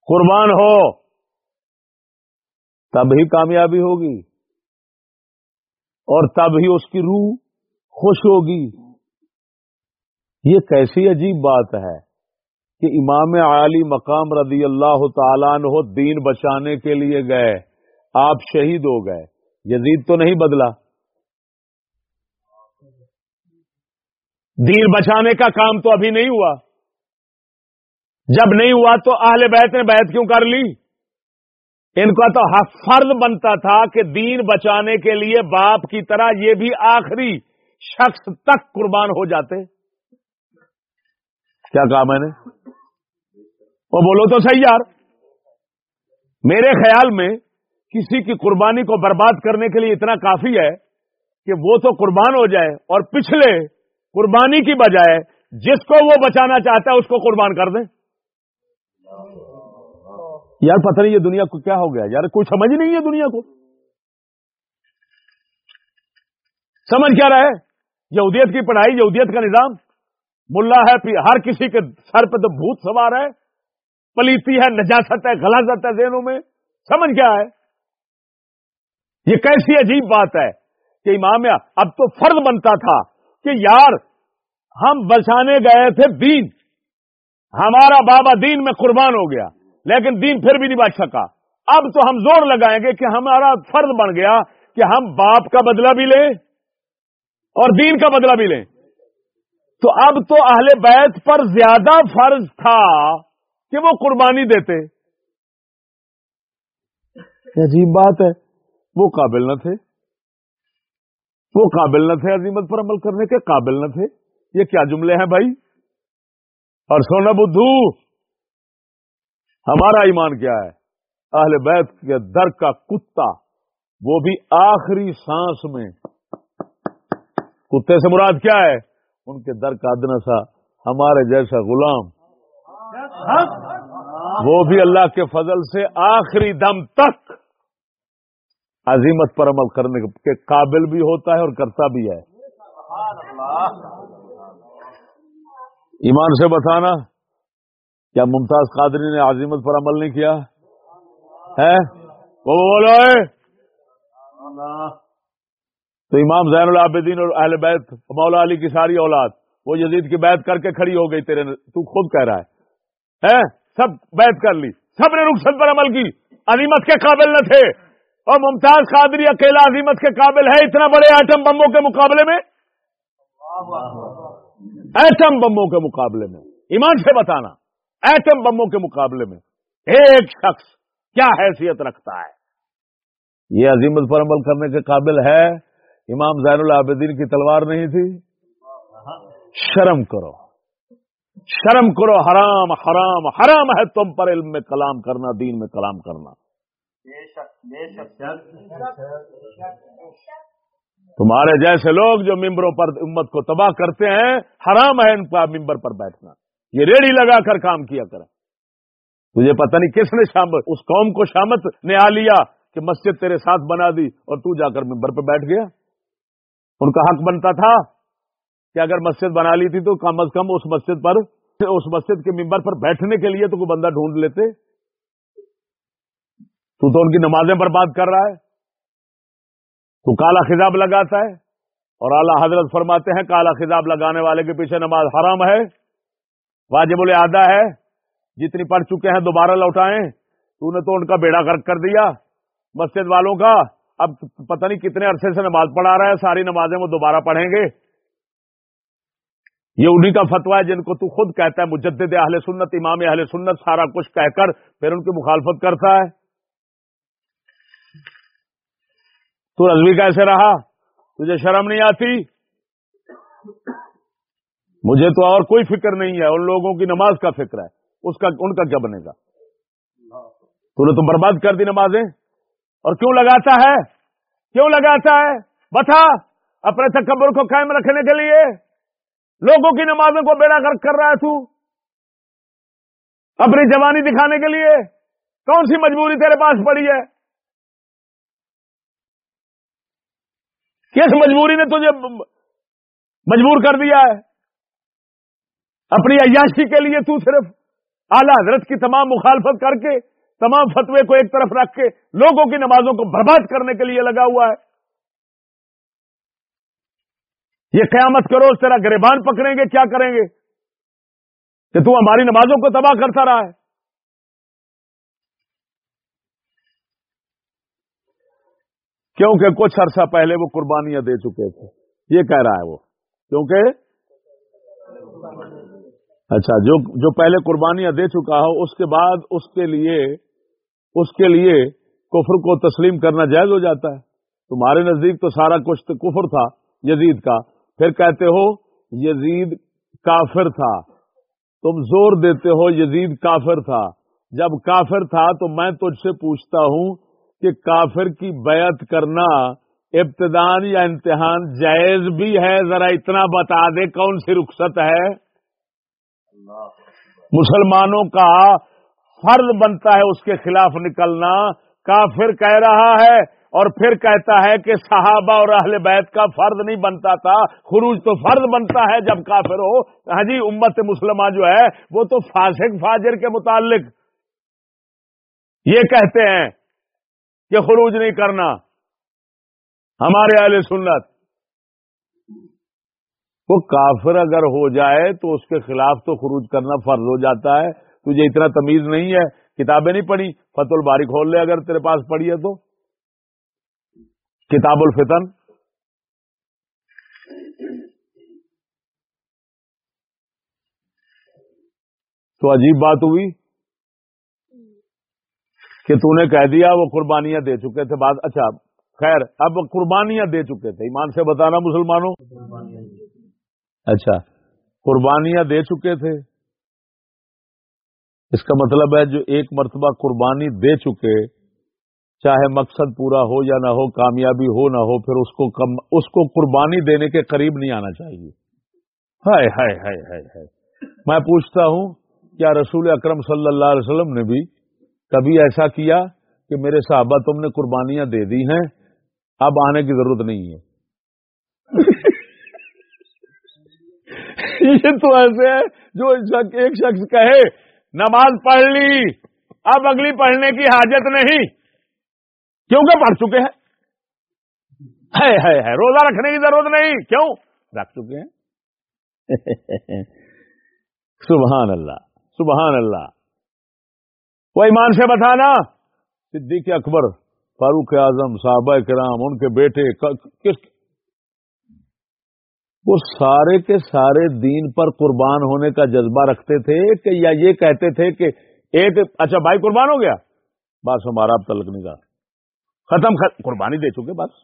قربان ہو، تب ہی کامیابی ہوگی اور تب ہی اس کی روح خوش ہوگی۔ یہ کیسی عجیب بات ہے کہ امام علی مقام رضی اللہ تعالیٰ عنہ دین بچانے کے لیے گئے، آپ شہید ہو گئے۔ یزید تو نہیں بدلا۔ دین بچانے کا کام تو ابھی نہیں ہوا۔ جب نہیں ہوا تو اہل بیت نے بیت کیوں کر لی؟ ان کا تو فرض بنتا تھا کہ دین بچانے کے لیے باپ کی طرح یہ بھی آخری شخص تک قربان ہو جاتے۔ کیا کہا میں نے؟ وہ بولو تو صحیح یار۔ میرے خیال میں کسی کی قربانی کو برباد کرنے کے لیے اتنا کافی ہے کہ وہ تو قربان ہو جائے اور پچھلے قربانی کی بجائے جس کو وہ بچانا چاہتا ہے اس کو قربان کر دیں۔ یار پتہ نہیں یہ دنیا کو کیا ہو گیا۔ یار کوئی سمجھ نہیں ہے دنیا کو۔ سمجھ کیا رہے یہودیت کی پڑھائی، یہودیت کا نظام۔ ملا ہے ہر کسی کے سر پہ تو بھوت سوار ہے۔ پلیتی ہے، نجاست ہے، غلازت ہے ذہنوں میں۔ سمجھ کیا ہے؟ یہ کیسی عجیب بات ہے کہ امام اب تو فرض بنتا تھا۔ کہ یار ہم بچانے گئے تھے دین۔ ہمارا بابا دین میں قربان ہو گیا، لیکن دین پھر بھی نہیں بچ سکا۔ اب تو ہم زور لگائیں گے کہ ہمارا فرض بن گیا کہ ہم باپ کا بدلہ بھی لیں اور دین کا بدلہ بھی لیں۔ تو اب تو اہل بیت پر زیادہ فرض تھا کہ وہ قربانی دیتے۔ عجیب بات ہے، وہ قابل نہ تھے۔ وہ قابل نہ تھے عظیمت پر عمل کرنے کے، قابل نہ تھے۔ یہ کیا جملے ہیں بھائی؟ اور سونا بدھو، ہمارا ایمان کیا ہے؟ اہل بیت کے در کا کتا، وہ بھی آخری سانس میں۔ کتے سے مراد کیا ہے؟ ان کے در کا ادنا سا، ہمارے جیسا غلام۔ وہ بھی اللہ کے فضل سے آخری دم تک۔ عظیمت پر عمل کرنے کے قابل بھی ہوتا ہے اور کرتا بھی ہے۔ ایمان سے بتانا کیا ممتاز قادری نے عظیمت پر عمل نہیں کیا؟ ہے وہ بولو تو امام زین العابدین اور اہل بیت، مولا علی کی ساری اولاد، وہ یزید کی بیعت کر کے کھڑی ہو گئی، تیرے تو خود کہہ رہا ہے۔ سب بیت کر لی۔ سب نے رخصت پر عمل کی۔ عظیمت کے قابل نہ تھے۔ اور ممتاز قادری اکیلا عظیمت کے قابل ہے اتنا بڑے ایٹم بموں کے مقابلے میں؟ ایٹم بموں کے مقابلے میں۔ ایمان سے بتانا، ایٹم بموں کے مقابلے میں ایک شخص کیا حیثیت رکھتا ہے؟ یہ عظیمت پر عمل کرنے کے قابل ہے۔ امام زین العابدین کی تلوار نہیں تھی۔ شرم کرو۔ شرم کرو، حرام حرام حرام ہے تم پر علم میں کلام کرنا، دین میں کلام کرنا۔ تمہارے جیسے لوگ جو ممبروں پر امت کو تباہ کرتے ہیں، حرام ہے ان کا ممبر پر بیٹھنا۔ یہ ریڑھی لگا کر کام کیا کریں۔ تجھے پتہ نہیں کس نے شامت اس قوم کو شامت نے آ لیا کہ مسجد تیرے ساتھ بنا دی اور تو جا کر ممبر پہ بیٹھ گیا؟ ان کا حق بنتا تھا کہ اگر مسجد بنا لی تھی تو کم از کم اس مسجد پر اس مسجد کے ممبر پر بیٹھنے کے لیے تو کوئی بندہ ڈھونڈ لیتے۔ تو تو ان کی نمازیں پر بات کر رہا ہے، تو کالا خزاب لگاتا ہے، اور اعلیٰ حضرت فرماتے ہیں کالا خزاب لگانے والے کے پیچھے نماز حرام ہے، واجب الدا ہے، جتنی پڑھ چکے ہیں دوبارہ لوٹائیں، تو نے تو ان کا بیڑا گرک کر دیا، مسجد والوں کا، اب پتہ نہیں کتنے عرصے سے نماز پڑھا رہا ہے، ساری نمازیں وہ دوبارہ پڑھیں گے۔ یہ انہی کا فتوا ہے جن کو تو خود کہتا ہے، مجدد اہل سنت، امام اہل سنت، سارا کچھ کہہ کر پھر ان کی مخالفت کرتا ہے۔ تو رضوی کیسے رہا؟ تجھے شرم نہیں آتی۔ مجھے تو اور کوئی فکر نہیں ہے، ان لوگوں کی نماز کا فکر ہے، اس کا، ان کا کیا بنے گا؟ تو نے تو برباد کر دی نمازیں۔ اور کیوں لگاتا ہے؟ کیوں لگاتا ہے؟ بتا، اپنے تکبر کو قائم رکھنے کے لیے۔ لوگوں کی نمازوں کو بیڑا گرک کر رہا ہے تو۔ اپنی جوانی دکھانے کے لیے۔ کون سی مجبوری تیرے پاس پڑی ہے؟ کس مجبوری نے تجھے مجبور کر دیا ہے؟ اپنی عیاشی کے لیے تو صرف اعلی حضرت کی تمام مخالفت کر کے، تمام فتوے کو ایک طرف رکھ کے لوگوں کی نمازوں کو برباد کرنے کے لیے لگا ہوا ہے۔ یہ قیامت کرو اس طرح گریبان پکڑیں گے، کیا کریں گے؟ کہ تو ہماری نمازوں کو تباہ کرتا رہا ہے۔ کیونکہ کچھ عرصہ پہلے وہ قربانیاں دے چکے تھے۔ یہ کہہ رہا ہے وہ۔ کیونکہ اچھا جو جو پہلے قربانیاں دے چکا ہو، اس کے بعد اس کے لیے، اس کے لیے کفر کو تسلیم کرنا جائز ہو جاتا ہے۔ تمہارے نزدیک تو سارا کچھ تو کفر تھا، یزید کا۔ پھر کہتے ہو، یزید کافر تھا۔ تم زور دیتے ہو، یزید کافر تھا۔ جب کافر تھا تو میں تجھ سے پوچھتا ہوں کہ کافر کی بیعت کرنا ابتدان یا امتحان جائز بھی ہے، ذرا اتنا بتا دے کون سی رخصت ہے۔ مسلمانوں کا فرض بنتا ہے اس کے خلاف نکلنا۔ کافر کہہ رہا ہے اور پھر کہتا ہے کہ صحابہ اور اہل بیت کا فرض نہیں بنتا تھا۔ خروج تو فرض بنتا ہے جب کافر ہو۔ ہاں جی امت مسلمہ جو ہے، وہ تو فاسق، فاجر کے متعلق۔ یہ کہتے ہیں کہ خروج نہیں کرنا۔ ہمارے اہل سنت۔ وہ کافر اگر ہو جائے تو اس کے خلاف تو خروج کرنا فرض ہو جاتا ہے۔ تجھے اتنا تمیز نہیں ہے۔ کتابیں نہیں پڑھی۔ فت الباری کھول لے اگر تیرے پاس پڑھی ہے تو۔ کتاب الفتن۔ تو عجیب بات ہوئی۔ کہ تو نے کہہ دیا وہ قربانیاں دے چکے تھے بعد اچھا خیر، اب قربانیاں دے چکے تھے، ایمان سے بتانا مسلمانوں۔ اچھا قربانیاں دے چکے تھے۔ اس کا مطلب ہے جو ایک مرتبہ قربانی دے چکے، چاہے مقصد پورا ہو یا نہ ہو، کامیابی ہو نہ ہو، پھر اس کو کم اس کو قربانی دینے کے قریب نہیں آنا چاہیے۔ ہائے ہائے ہائے ہائے ہائے۔ میں پوچھتا ہوں، کیا رسول اکرم صلی اللہ علیہ وسلم نے بھی کبھی ایسا کیا کہ میرے صحابہ تم نے قربانیاں دے دی ہیں، اب آنے کی ضرورت نہیں ہے۔ یہ تو ایسے ہے جو ایک شخص کہے، نماز پڑھ لی، اب اگلی پڑھنے کی حاجت نہیں۔ کیونکہ پڑھ چکے ہیں؟ ہے ہے، روزہ رکھنے کی ضرورت نہیں۔ کیوں؟ رکھ چکے ہیں۔ سبحان اللہ سبحان اللہ۔ وہ ایمان سے بتانا۔ صدیق اکبر، فاروق اعظم، صحابہ کرام، ان کے بیٹے کس وہ سارے کے سارے دین پر قربان ہونے کا جذبہ رکھتے تھے کہ یا یہ کہتے تھے کہ ایک اچھا بھائی قربان ہو گیا۔ بس ہمارا اب تلک نہیں ختم قربانی دے چکے، بس۔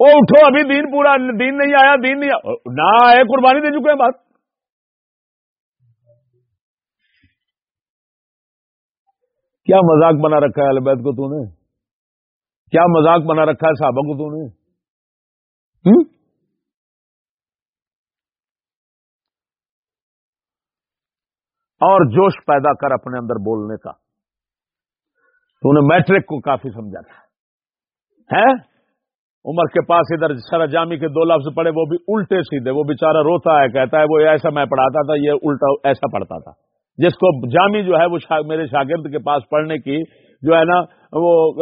او اٹھو، ابھی دین پورا، دین نہیں آیا، دین نہیں آیا نہ آئے، قربانی دے چکے ہیں بات کیا مذاق بنا رکھا ہے البید کو تو نے؟ کیا مذاق بنا رکھا ہے صحابہ کو تو نے؟ اور جوش پیدا کر اپنے اندر بولنے کا۔ تو انہیں میٹرک کو کافی سمجھا تھا۔ ہے عمر کے پاس ادھر سر جامی کے دو لفظ پڑے وہ بھی الٹے سیدھے، وہ بےچارا روتا ہے، کہتا ہے، وہ ایسا میں پڑھاتا تھا، یہ الٹا ایسا پڑھتا تھا۔ جس کو جامی جو ہے وہ شا... میرے شاگرد کے پاس پڑھنے کی جو ہے نا وہ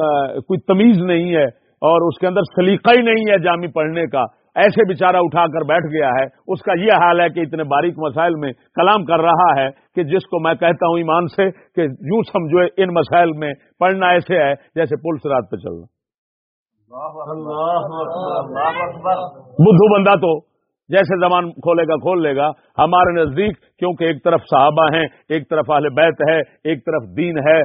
کوئی تمیز نہیں ہے اور اس کے اندر سلیقہ ہی نہیں ہے جامی پڑھنے کا۔ ایسے بےچارا اٹھا کر بیٹھ گیا ہے۔ اس کا یہ حال ہے کہ اتنے باریک مسائل میں کلام کر رہا ہے کہ جس کو میں کہتا ہوں ایمان سے کہ یوں سمجھو ان مسائل میں پڑھنا ایسے ہے جیسے پل رات پہ چلنا بدھو بندہ تو۔ جیسے زمان کھولے گا، کھول لے گا۔ ہمارے نزدیک، کیونکہ ایک طرف صحابہ ہیں، ایک طرف اہل بیت ہے، ایک طرف دین ہے۔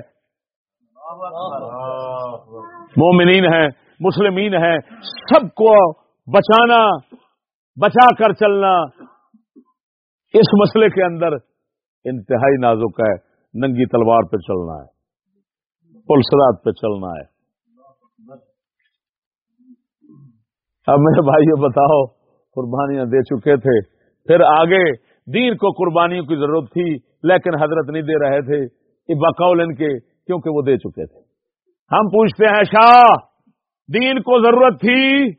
مومنین ہیں، مسلمین ہیں۔ سب کو بچانا، بچا کر چلنا اس مسئلے کے اندر انتہائی نازک ہے۔ ننگی تلوار پہ چلنا ہے۔ پلسرات پہ چلنا ہے۔ اب میرے بھائی بتاؤ۔ قربانیاں دے چکے تھے۔ پھر آگے دین کو قربانیوں کی ضرورت تھی، لیکن حضرت نہیں دے رہے تھے بقول ان کے، کیونکہ وہ دے چکے تھے۔ ہم پوچھتے ہیں، شاہ، دین کو ضرورت تھی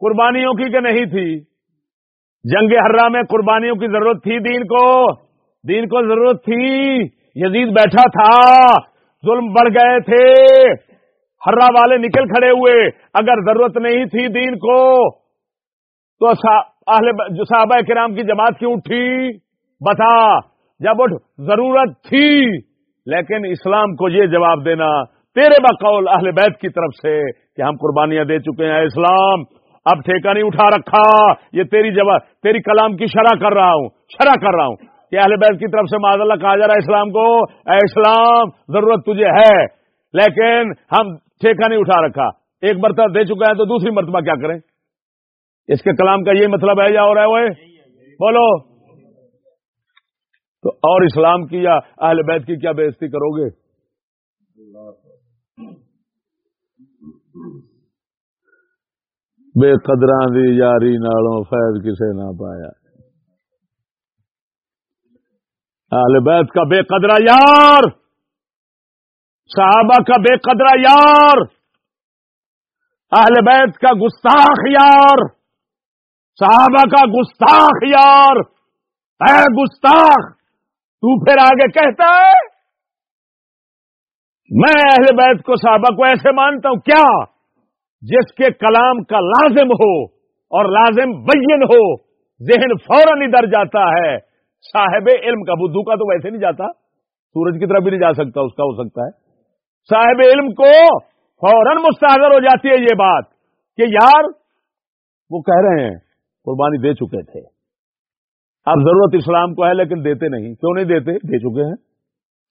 قربانیوں کی کہ نہیں تھی؟ جنگ ہررا میں قربانیوں کی ضرورت تھی دین کو؟ دین کو ضرورت تھی۔ یزید بیٹھا تھا، ظلم بڑھ گئے تھے۔ ہررا والے نکل کھڑے ہوئے، اگر ضرورت نہیں تھی دین کو تو صحابہ کرام کی جماعت کیوں اٹھی، بتا، جب اٹھ، ضرورت تھی، لیکن اسلام کو یہ جواب دینا، تیرے بقول اہل بیت کی طرف سے کہ ہم قربانیاں دے چکے ہیں اسلام، اب ٹھیکہ نہیں اٹھا رکھا، یہ تیری جواب تیری کلام کی شرح کر رہا ہوں، شرح کر رہا ہوں کہ اہل بیت کی طرف سے معذ اللہ کہا جا رہا ہے اسلام کو، اے اسلام، ضرورت تجھے ہے، لیکن ہم ٹھیکہ نہیں اٹھا رکھا، ایک مرتبہ دے چکا ہے تو دوسری مرتبہ کیا کریں؟ اس کے کلام کا یہ مطلب ہے یا اور ہے وہ؟ بولو۔ تو اور اسلام کی یا اہل بیت کی کیا بےزتی کرو گے؟ بے قدرا دی یاری نالوں فیض کسے نہ پایا۔ اہل بیت کا بے قدرا یار۔ صحابہ کا بے قدرہ یار۔ اہل بیت کا گستاخ یار۔ صحابہ کا گستاخ یار، اے گستاخ، تو پھر آگے کہتا ہے، میں اہل بیت کو صحابہ کو ایسے مانتا ہوں، کیا؟ جس کے کلام کا لازم ہو اور لازم بین ہو، ذہن فوراً ادھر جاتا ہے۔ صاحب علم کا بدھو کا تو ویسے نہیں جاتا، سورج کی طرف بھی نہیں جا سکتا، اس کا ہو سکتا ہے۔ صاحب علم کو فوراً مستحضر ہو جاتی ہے یہ بات کہ یار، وہ کہہ رہے ہیں قربانی دے چکے تھے۔ اب ضرورت اسلام کو ہے لیکن دیتے نہیں۔ کیوں نہیں دیتے؟ دے چکے ہیں۔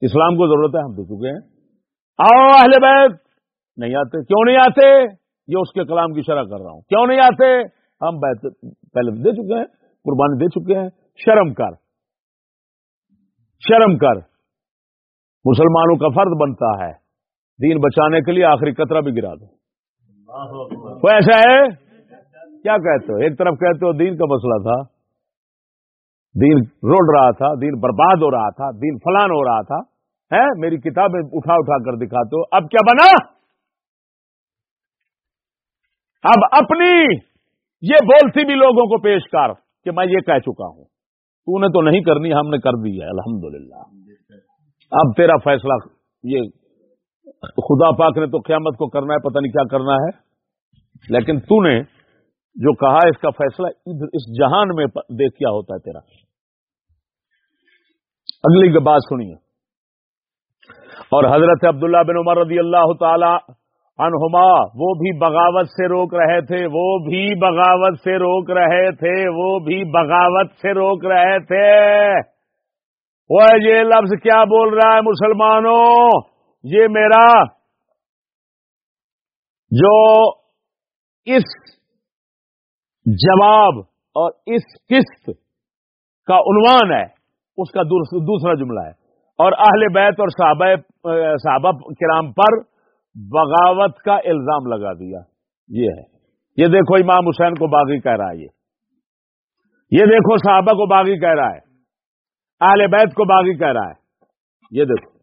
اسلام کو ضرورت ہے ہم دے چکے ہیں۔ آؤ اہل بیت۔ نہیں آتے۔ کیوں نہیں آتے؟ یہ اس کے کلام کی شرح کر رہا ہوں۔ کیوں نہیں آتے؟ ہم بیت پہلے دے چکے ہیں قربانی دے چکے ہیں۔ شرم کر۔ شرم کر۔ مسلمانوں کا فرد بنتا ہے۔ دین بچانے کے لیے آخری قطرہ بھی گرا دو۔ ایسا ہے؟ کیا کہتے ہو؟ ایک طرف کہتے ہو دین کا مسئلہ تھا، دین روڈ رہا تھا، دین برباد ہو رہا تھا، دین فلان ہو رہا تھا ہے میری کتابیں اٹھا اٹھا کر دکھاتے ہو۔ اب کیا بنا؟ اب اپنی، یہ بولتی بھی لوگوں کو پیش کر کہ میں یہ کہہ چکا ہوں۔ تو نے تو نہیں کرنی، ہم نے کر دی ہے، الحمدللہ۔ اب تیرا فیصلہ، یہ خدا پاک نے تو قیامت کو کرنا ہے، پتہ نہیں کیا کرنا ہے۔ لیکن تو نے جو کہا اس کا فیصلہ اس جہان میں دیکھ کیا ہوتا ہے تیرا۔ اگلی بات سنیے۔ اور حضرت عبداللہ بن عمر رضی اللہ تعالی انہما وہ بھی بغاوت سے روک رہے تھے، وہ بھی بغاوت سے روک رہے تھے، وہ بھی بغاوت سے روک رہے تھے۔ وہ یہ لفظ کیا بول رہا ہے مسلمانوں؟ یہ میرا جو اس جواب اور اس قسط کا عنوان ہے، اس کا دوسرا جملہ ہے۔ اور اہل بیت اور صحابہ صحابہ کرام پر بغاوت کا الزام لگا دیا۔ یہ ہے۔ یہ دیکھو امام حسین کو باغی کہہ رہا ہے یہ۔ یہ دیکھو صحابہ کو باغی کہہ رہا ہے۔ اہل بیت کو باغی کہہ رہا ہے۔ یہ دیکھو۔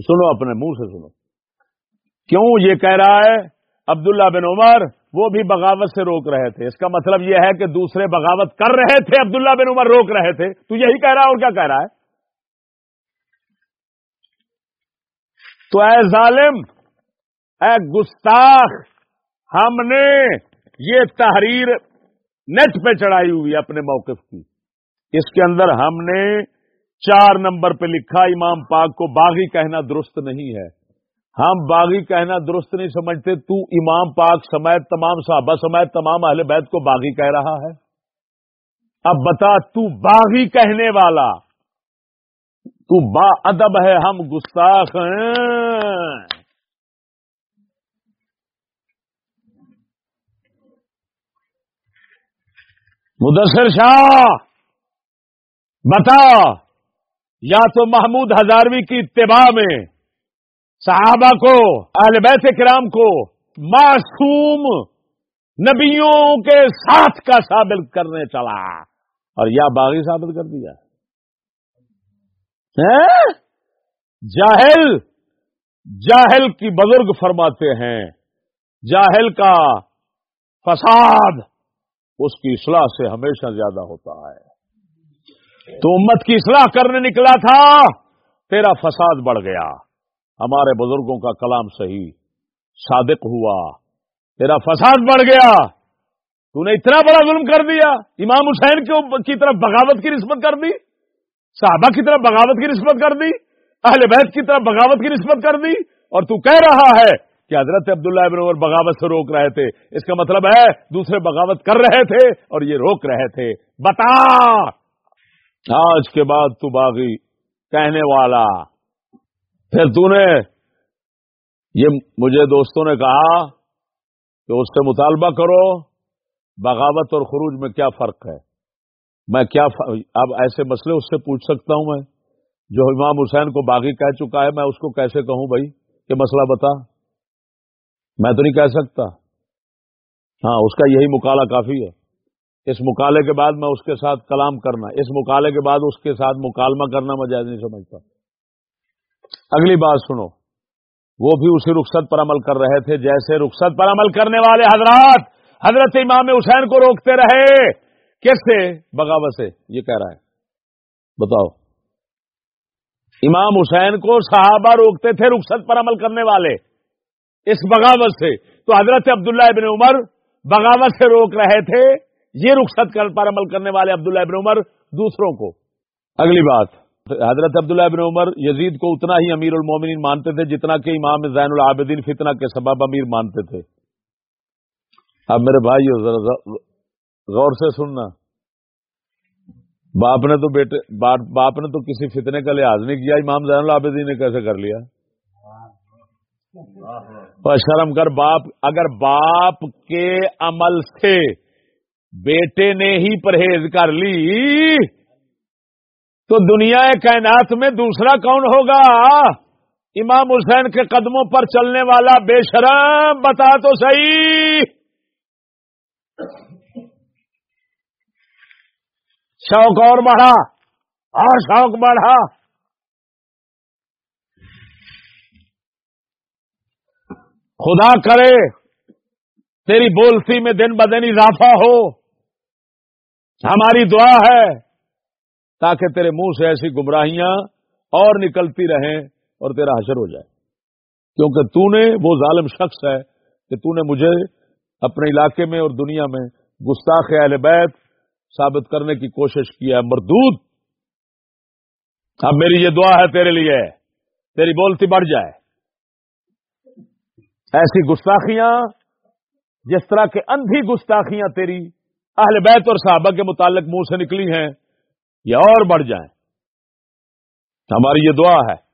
سنو اپنے منہ سے سنو۔ کیوں یہ کہہ رہا ہے؟ عبداللہ بن عمر، وہ بھی بغاوت سے روک رہے تھے۔ اس کا مطلب یہ ہے کہ دوسرے بغاوت کر رہے تھے، عبداللہ بن عمر روک رہے تھے۔ تو یہی کہہ رہا ہے اور کیا کہہ رہا ہے؟ تو اے ظالم، اے گستاخ، ہم نے یہ تحریر نیٹ پہ چڑھائی ہوئی اپنے موقف کی۔ اس کے اندر ہم نے چار نمبر پہ لکھا، امام پاک کو باغی کہنا درست نہیں ہے۔ ہم باغی کہنا درست نہیں سمجھتے، تو امام پاک سمیت تمام صحابہ سمیت تمام اہل بیت کو باغی کہہ رہا ہے۔ اب بتا، تو باغی کہنے والا، تو با ادب ہے، ہم گستاخ ہیں۔ مدثر شاہ، بتا، یا تو محمود ہزاروی کی اتباع میں صحابہ کو، اہل بیت کرام کو معصوم نبیوں کے ساتھ کا ثابت کرنے چلا اور یا باغی ثابت کر دیا۔ جاہل جاہل کی بزرگ فرماتے ہیں، جاہل کا فساد اس کی اصلاح سے ہمیشہ زیادہ ہوتا ہے۔ تو امت کی اصلاح کرنے نکلا تھا، تیرا فساد بڑھ گیا۔ ہمارے بزرگوں کا کلام صحیح، صادق ہوا، تیرا فساد بڑھ گیا، تو نے اتنا بڑا ظلم کر دیا، امام حسین کی طرف بغاوت کی نسبت کر دی، صحابہ کی طرف بغاوت کی نسبت کر دی، اہل بیت کی طرف بغاوت کی نسبت کر دی، اور تو کہہ رہا ہے کہ حضرت عبداللہ ابن عمر بغاوت سے روک رہے تھے۔ اس کا مطلب ہے، دوسرے بغاوت کر رہے تھے اور یہ روک رہے تھے۔ بتا! آج کے بعد تو باغی کہنے والا پھر تو نے یہ مجھے دوستوں نے کہا کہ اس سے مطالبہ کرو بغاوت اور خروج میں کیا فرق ہے۔ میں کیا اب ایسے مسئلے اس سے پوچھ سکتا ہوں میں۔ جو امام حسین کو باغی کہہ چکا ہے، میں اس کو کیسے کہوں بھائی؟ کہ مسئلہ بتا۔ میں تو نہیں کہہ سکتا۔ ہاں اس کا یہی مکالا کافی ہے۔ اس مکالے کے بعد میں اس کے ساتھ کلام کرنا۔ اس مکالے کے بعد اس کے ساتھ مکالمہ کرنا، میں جائز نہیں سمجھتا۔ اگلی بات سنو۔ وہ بھی اسی رخصت پر عمل کر رہے تھے، جیسے رخصت پر عمل کرنے والے حضرات حضرت امام حسین کو روکتے رہے۔ کیسے بغاوت سے، یہ کہہ رہا ہے۔ بتاؤ۔ امام حسین کو صحابہ روکتے تھے رخصت پر عمل کرنے والے۔ اس بغاوت سے۔ تو حضرت عبداللہ ابن عمر بغاوت سے روک رہے تھے۔ یہ رخصت پر عمل کرنے والے عبداللہ ابن عمر دوسروں کو۔ اگلی بات۔ حضرت عبداللہ ابن عمر یزید کو اتنا ہی امیر المومنین مانتے تھے جتنا کہ امام زین العابدین فتنہ کے سبب امیر مانتے تھے۔ اب میرے بھائی غور سے سننا۔ باپ نے تو بیٹے، باپ نے تو کسی فتنے کا لحاظ نہیں کیا، امام زین العابدین نے کیسے کر لیا؟ شرم کر، باپ، اگر باپ کے عمل سے بیٹے نے ہی پرہیز کر لی تو دنیا کائنات میں دوسرا کون ہوگا؟ امام حسین کے قدموں پر چلنے والا بے شرم، بتا تو صحیح۔ شوق اور بڑھا۔ اور شوق بڑھا۔ خدا کرے، تیری بولتی میں دن بدن اضافہ ہو۔ ہماری دعا ہے۔ تاکہ تیرے منہ سے ایسی گمراہیاں اور نکلتی رہیں اور تیرا حشر ہو جائے۔ کیونکہ تو نے وہ ظالم شخص ہے کہ تو نے مجھے اپنے علاقے میں اور دنیا میں گستاخ اہل بیت ثابت کرنے کی کوشش کی ہے۔ مردود، اب میری یہ دعا ہے تیرے لیے۔ تیری بولتی بڑھ جائے۔ ایسی گستاخیاں، جس طرح کے اندھی گستاخیاں تیری اہل بیت اور صحابہ کے متعلق منہ سے نکلی ہیں یہ اور بڑھ جائیں۔ ہماری یہ دعا ہے۔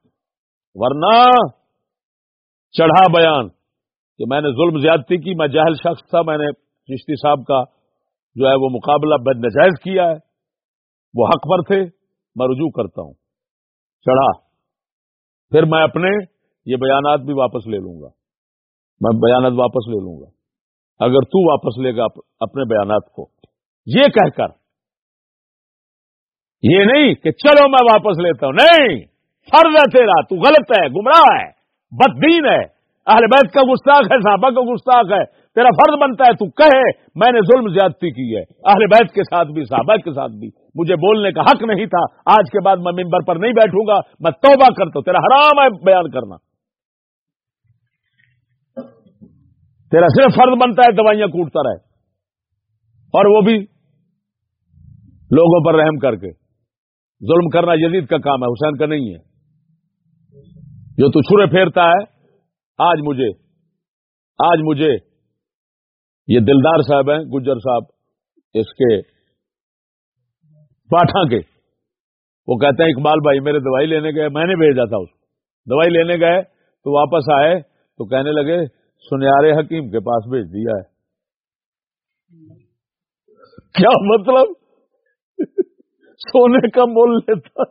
ورنہ چڑھا بیان کہ میں نے ظلم زیادتی کی، میں جاہل شخص تھا، میں نے چشتی صاحب کا جو ہے وہ مقابلہ بد نجائز کیا ہے۔ وہ حق پر تھے، میں رجوع کرتا ہوں۔ چڑھا۔ پھر میں اپنے یہ بیانات بھی واپس لے لوں گا۔ میں بیانات واپس لے لوں گا۔ اگر تو واپس لے گا اپنے بیانات کو۔ یہ کہہ کر یہ نہیں کہ چلو میں واپس لیتا ہوں۔ نہیں، فرض ہے تیرا، تو غلط ہے، گمراہ ہے بددین ہے۔ اہل بیت کا گستاخ ہے، صحابہ کا گستاخ ہے۔ تیرا فرض بنتا ہے، تو کہے، میں نے ظلم زیادتی کی ہے۔ اہل بیت کے ساتھ بھی، صحابہ کے ساتھ بھی۔ مجھے بولنے کا حق نہیں تھا۔ آج کے بعد میں ممبر پر نہیں بیٹھوں گا۔ میں توبہ کرتا ہوں۔ تیرا حرام ہے بیان کرنا۔ تیرا صرف فرض بنتا ہے، دوائیاں کوٹتا رہے۔ اور وہ بھی لوگوں پر رحم کر کے۔ ظلم کرنا یزید کا کام ہے، حسین کا نہیں ہے۔ جو تو چھرے پھیرتا ہے، آج مجھے آج مجھے۔ یہ دلدار صاحب ہیں، گجر صاحب، اس کے پاٹھا کے۔ وہ کہتے ہیں، اقبال بھائی، میرے دوائی لینے گئے، میں نے بھیجا تھا اس کو۔ دوائی لینے گئے، تو واپس آئے، تو کہنے لگے سنیارے حکیم کے پاس بھیج دیا ہے۔ کیا مطلب؟ سونے کا مول لیتا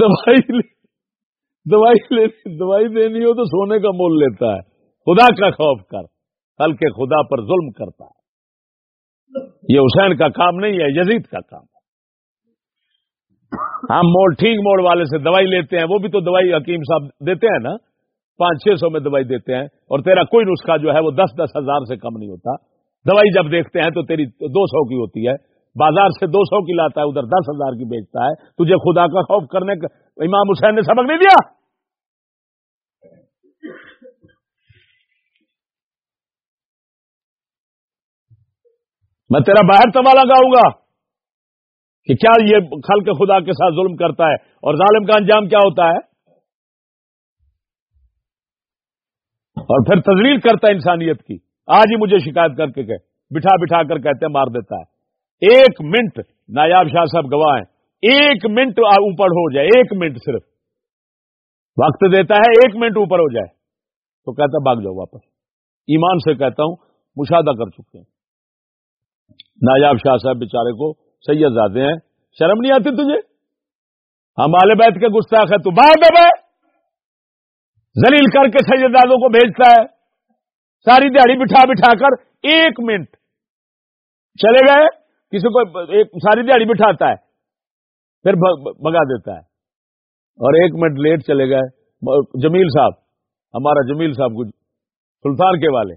دوائی لے دوائی لینی دوائی دینی ہو تو سونے کا مول لیتا ہے۔ خدا کا خوف کر۔ کل کے خدا پر ظلم کرتا ہے۔ یہ حسین کا کام نہیں ہے، یزید کا کام ہے۔ ہم موڑ ٹھیک موڑ والے سے دوائی لیتے ہیں، وہ بھی تو دوائی حکیم صاحب دیتے ہیں نا۔ پانچ، چھ سو میں دوائی دیتے ہیں۔ اور تیرا کوئی نسخہ جو ہے وہ دس دس ہزار سے کم نہیں ہوتا۔ دوائی جب دیکھتے ہیں تو تیری دو سو کی ہوتی ہے۔ بازار سے دو سو کی لاتا ہے، ادھر دس ہزار کی بیچتا ہے۔ تجھے خدا کا خوف کرنے کا امام حسین نے سبق نہیں دیا؟ میں تیرا باہر تباہ لگاؤں گا کہ کیا یہ خل کے خدا کے ساتھ ظلم کرتا ہے؟ اور ظالم کا انجام کیا ہوتا ہے؟ اور پھر تجلیل کرتا ہے انسانیت کی۔ آج ہی مجھے شکایت کر کے کہ بٹھا بٹھا کر کہتے ہیں مار دیتا ہے۔ ایک منٹ نایاب شاہ صاحب گواہ ہیں۔ ایک منٹ اوپر ہو جائے، ایک منٹ صرف۔ وقت دیتا ہے، ایک منٹ اوپر ہو جائے۔ تو کہتا بھاگ جاؤ واپس۔ ایمان سے کہتا ہوں، مشاہدہ کر چکے ہیں۔ نایاب شاہ صاحب بیچارے کو سید زادے ہیں۔ شرم نہیں آتی تجھے؟ ہم آلے بیت کے گستاخ ہے تو باہر دبا زلیل کر کے سیدادوں کو بھیجتا ہے۔ ساری دیہڑی بٹھا بٹھا کر ایک منٹ۔ چلے گئے؟ کسی کو ایک ساری دیہڑی بٹھاتا ہے، پھر بگا دیتا ہے۔ اور ایک منٹ لیٹ چلے گئے۔ جمیل صاحب، ہمارا جمیل صاحب سلطان کے والے۔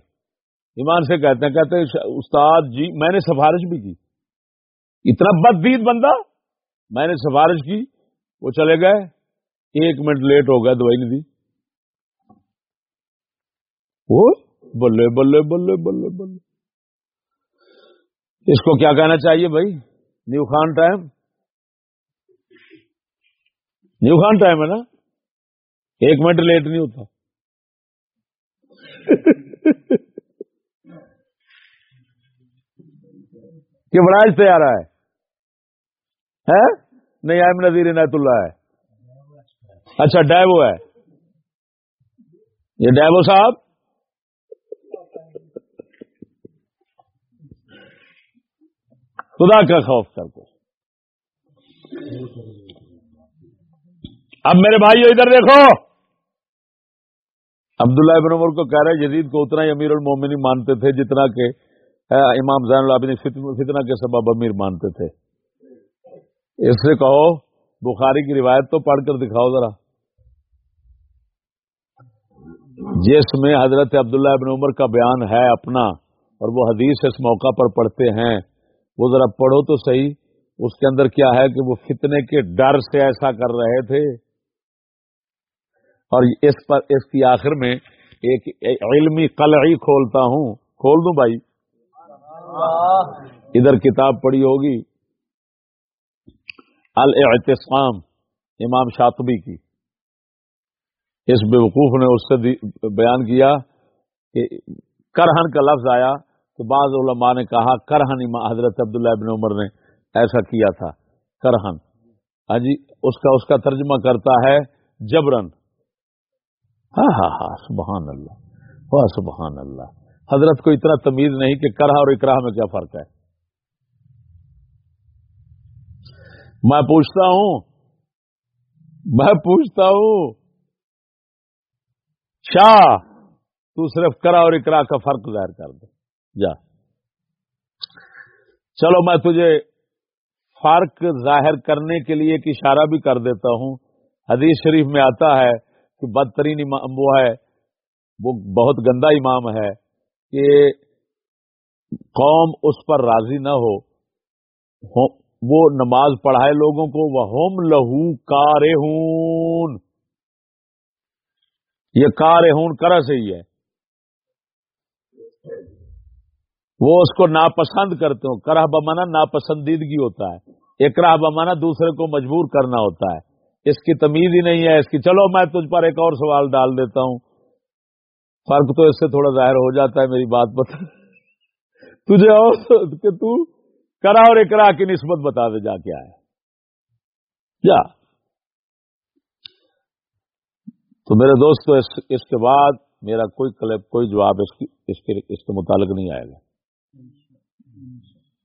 ایمان سے کہتے ہیں کہتے ہیں، استاد جی میں نے سفارش بھی کی۔ اتنا بدید بندہ میں نے سفارش کی، وہ چلے گئے۔ ایک منٹ لیٹ ہو گیا دوائی نہیں دی۔ وہ بلے بلے بلے بلے بلے۔ اس کو کیا کہنا چاہیے بھائی؟ New Khan time new Khan time ہے نا؟ ایک منٹ لیٹ نہیں ہوتا۔ کہ براج تیار ہے۔ نہیں ایم نظیر عنایت اللہ ہے۔ اچھا ڈیو ہے۔ یہ ڈیو صاحب؟ خدا کا خوف کر کے اب میرے بھائی ادھر دیکھو۔ عبداللہ ابن عمر کو کہہ رہے جدید کو اتنا ہی امیر المومنی مانتے تھے جتنا کہ امام زین العابدین فتنہ کے سبب امیر مانتے تھے۔ اس سے کہو، بخاری کی روایت تو پڑھ کر دکھاؤ ذرا۔ جس میں حضرت عبداللہ ابن عمر کا بیان ہے اپنا، اور وہ حدیث اس موقع پر پڑھتے ہیں۔ وہ ذرا پڑھو تو صحیح اس کے اندر کیا ہے کہ وہ فتنے کے ڈر سے ایسا کر رہے تھے۔ اور اس پر اس کی آخر میں ایک علمی قلعی کھولتا ہوں۔ کھول دوں بھائی؟ ادھر کتاب پڑھی ہوگی۔ الاعتصام امام شاطبی کی۔ اس بیوقوف نے اس سے بیان کیا کہ کرہن کا لفظ آیا۔ تو بعض علماء نے کہا کرہن حضرت عبداللہ ابن عمر نے ایسا کیا تھا، کرہن۔ ہاں جی اس کا اس کا ترجمہ کرتا ہے جبرن۔ ہاں ہاں ہاں سبحان اللہ۔ واہ، سبحان اللہ۔ حضرت کو اتنا تمیز نہیں کہ کرا اور اکراہ میں کیا فرق ہے۔ میں پوچھتا ہوں، میں پوچھتا ہوں، شاہ، تو صرف کرا اور اکراہ کا فرق ظاہر کر دے۔ جا۔ چلو میں تجھے فرق ظاہر کرنے کے لیے ایک اشارہ بھی کر دیتا ہوں۔ حدیث شریف میں آتا ہے کہ بدترین امام وہ ہے، وہ بہت گندا امام ہے کہ قوم اس پر راضی نہ ہو۔ وہ نماز پڑھائے لوگوں کو وہ ہوم لہو کار یہ کار ہون کرا سے ہی ہے۔ وہ اس کو ناپسند کرتے ہو کرا بمانا ناپسندیدگی ہوتا ہے۔ ایک راہ بمانا دوسرے کو مجبور کرنا ہوتا ہے۔ اس کی تمیز ہی نہیں ہے۔ اس کی چلو میں تجھ پر ایک اور سوال ڈال دیتا ہوں۔ فرق تو اس سے تھوڑا ظاہر ہو جاتا ہے میری بات بتا۔ تجھے اور کہ تو کرا اور اکرا کی نسبت بتا دے جا کیا ہے۔ جا۔ تو میرے دوست اس, اس کے بعد میرا کوئی کلب کوئی جواب اس کی اس کے اس کے متعلق نہیں آئے گا۔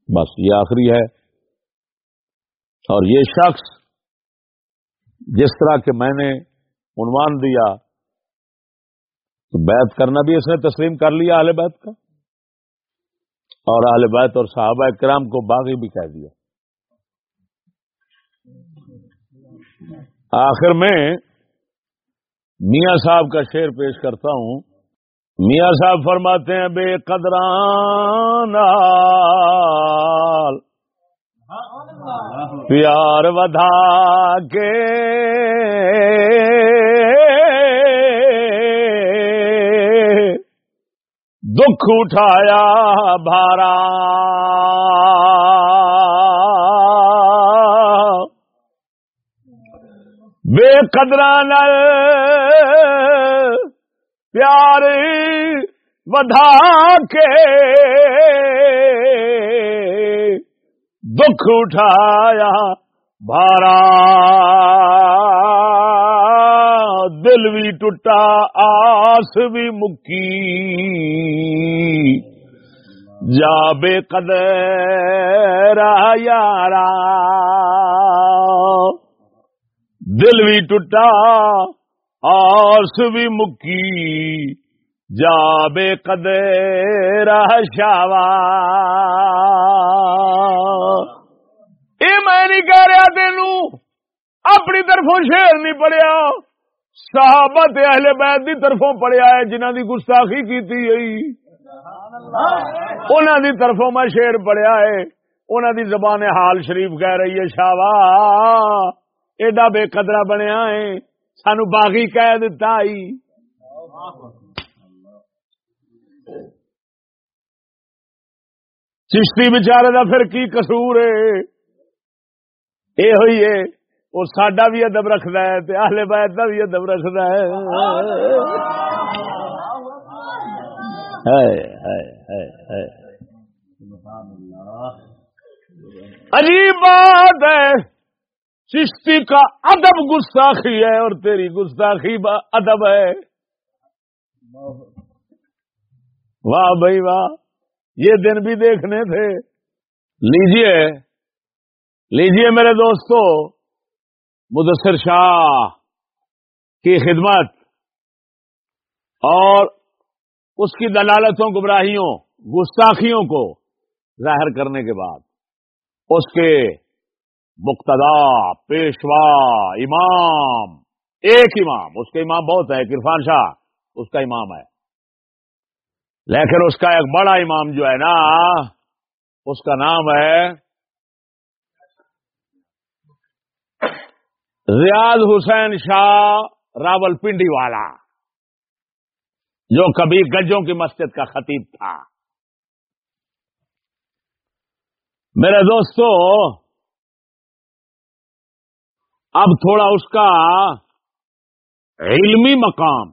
بس یہ آخری ہے۔ اور یہ شخص جس طرح کہ میں نے عنوان دیا، تو بیت کرنا بھی اس نے تسلیم کر لیا اہل بیت کا۔ اور اہل بیت اور صحابہ کرام کو باغی بھی کہہ دیا۔ آخر میں میاں صاحب کا شعر پیش کرتا ہوں۔ میاں صاحب فرماتے ہیں بے قدران پیار ودھا کے۔ دکھ اٹھایا بھارا۔ بے قدران پیار ودھا کے دکھ اٹھایا بھارا دل بھی ٹوٹا، آس بھی مکی۔ جا بے قدر یارا دل بھی ٹوٹا آس بھی مکی جا بے قدر شاوا۔ یہ میں نہیں کہہ رہا تین اپنی طرفوں شیر نہیں پڑیا صحابت اہل بیت دی طرفوں پڑیا ہے جنہ دی گستاخی کی انہوں دی طرفوں میں شیر پڑیا ہے۔ انہوں دی زبان حال شریف کہہ رہی ہے شاوا۔ ایڈا بے قدرا بنیا ہے۔ سانو باغی کہہ دیتا ہی چشتی بچارے کا پھر کی کسور ہے؟ یہ ہوئی ہے، وہ سڈا بھی ادب رکھد ہے آلے بیت کا بھی ادب رکھد ہے۔ عجیب بات ہے۔ چشتی کا ادب گستاخی ہے اور تیری گستاخی ادب ہے۔ واہ بھائی واہ، یہ دن بھی دیکھنے تھے۔ لیجیے لیجیے میرے دوستو، مدثر شاہ کی خدمت اور اس کی دلالتوں، گمراہیوں، گستاخیوں کو ظاہر کرنے کے بعد، اس کے مقتدا، پیشوا، امام، ایک امام، اس کے امام بہت ہے عرفان شاہ، اس کا امام ہے۔ لیکن اس کا ایک بڑا امام جو ہے نا، اس کا نام ہے ریاض حسین شاہ راول پنڈی والا، جو کبھی گجوں کی مسجد کا خطیب تھا۔ میرے دوستو اب تھوڑا اس کا علمی مقام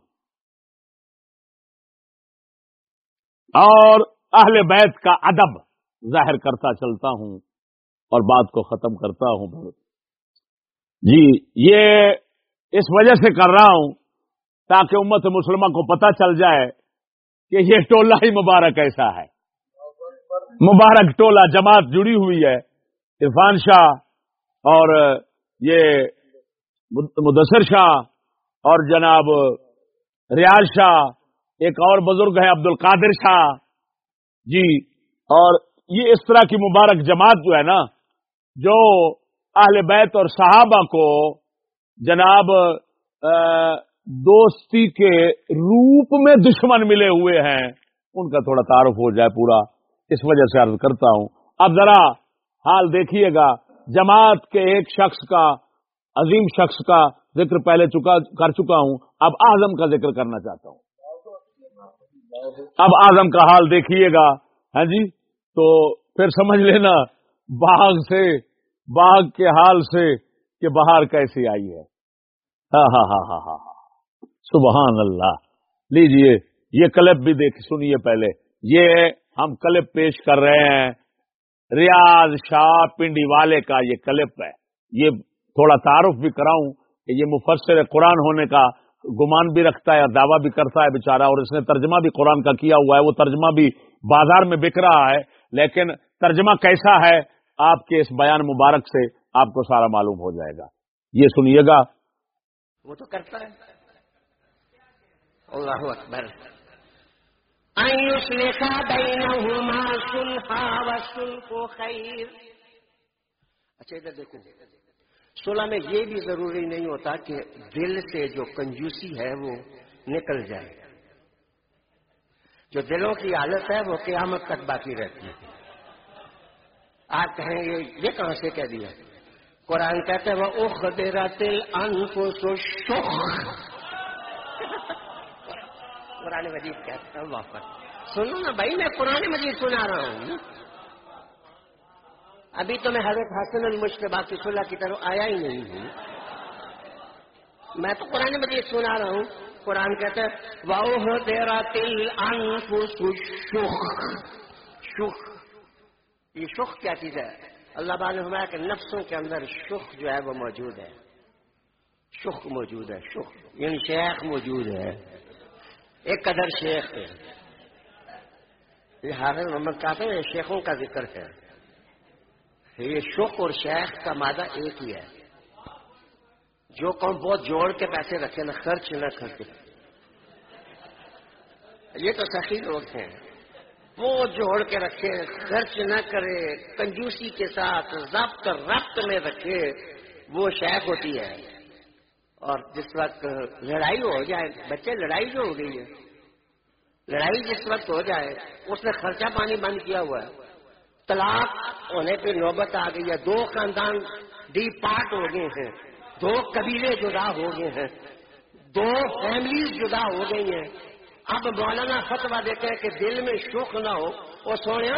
اور اہل بیت کا ادب ظاہر کرتا چلتا ہوں اور بات کو ختم کرتا ہوں جی یہ اس وجہ سے کر رہا ہوں تاکہ امت مسلمہ کو پتہ چل جائے کہ یہ ٹولہ ہی مبارک ایسا ہے۔ مبارک ٹولہ جماعت جڑی ہوئی ہے، عرفان شاہ اور یہ مدثر شاہ اور جناب ریاض شاہ، ایک اور بزرگ ہے عبد القادر شاہ۔ جی اور یہ اس طرح کی مبارک جماعت جو ہے نا، جو اہل بیت اور صحابہ کو جناب دوستی کے روپ میں دشمن ملے ہوئے ہیں، ان کا تھوڑا تعارف ہو جائے پورا، اس وجہ سے عرض کرتا ہوں۔ اب ذرا حال دیکھیے گا۔ جماعت کے ایک شخص کا، عظیم شخص کا ذکر پہلے چکا، کر چکا ہوں، اب اعظم کا ذکر کرنا چاہتا ہوں۔ اب اعظم کا حال دیکھیے گا ہاں جی؟ تو پھر سمجھ لینا، باغ سے، باغ کے حال سے کہ باہر کیسی آئی ہے۔ ہاں ہاں ہاں ہاں ہاں ہاں۔ سبحان اللہ۔ لیجیے، یہ کلپ بھی دیکھ، سنیے پہلے۔ یہ ہم کلپ پیش کر رہے ہیں۔ ریاض شاہ پنڈی والے کا یہ کلپ ہے۔ یہ تھوڑا تعارف بھی کراؤں کہ یہ مفسر قرآن ہونے کا گمان بھی رکھتا ہے دعویٰ بھی کرتا ہے بےچارا اور اس نے ترجمہ بھی قرآن کا کیا ہوا ہے۔ وہ ترجمہ بھی بازار میں بک رہا ہے، لیکن ترجمہ کیسا ہے، آپ کے اس بیان مبارک سے آپ کو سارا معلوم ہو جائے گا۔ یہ سنیے گا۔ وہ تو کرتا ہے۔ اللہ اکبر۔ اچھا ادھر دیکھو۔ سولہ میں یہ بھی ضروری نہیں ہوتا کہ دل سے جو کنجوسی ہے وہ نکل جائے۔ جو دلوں کی حالت ہے وہ قیامت تک باقی رہتی ہے۔ آپ کہیں یہ کہاں سے کہہ دیا؟ قرآن کہتے ہیں وہ اخ دیرا تل ان کو سو قرآن مجید کہتے ہیں واپس سنو نا بھائی میں قرآن مجید سنا رہا ہوں۔ ابھی تو میں حضرت حسن المشتبہ کی صلح کی طرف آیا ہی نہیں ہوں۔ میں تو قرآن مجید سنا رہا ہوں۔ قرآن کہتے ہیں واؤ دیرا تل شخ یہ شخ کیا چیز ہے؟ اللہ بال فرمایا کہ نفسوں کے اندر شخ جو ہے وہ موجود ہے۔ شخ موجود ہے شخ یعنی شیخ موجود ہے۔ ایک قدر شیخ ہے یہ حافظ محمد کہتے ہیں، یہ شیخوں کا ذکر ہے۔ یہ شخ اور شیخ کا مادہ ایک ہی ہے۔ جو قوم بہت جوڑ کے پیسے رکھے، نہ خرچ، نہ کرتے یہ تو سخی لوگ ہیں۔ وہ جوڑ کے رکھے، خرچ نہ کرے، کنجوسی کے ساتھ ضبط، ربط میں رکھے، وہ شیخ ہوتی ہے۔ اور جس وقت لڑائی ہو جائے، بچے لڑائی جو ہو گئی ہے، لڑائی جس وقت ہو جائے، اس نے خرچہ پانی بند کیا ہوا ہے۔ طلاق ہونے پہ نوبت آ گئی ہے۔ دو خاندان ڈی پارٹ ہو گئے ہیں۔ دو قبیلے جدا ہو گئے ہیں۔ دو فیملیز جدا ہو گئی ہیں۔ اب مولانا فتوا دیتے ہیں کہ دل میں شوق نہ ہو، وہ سونے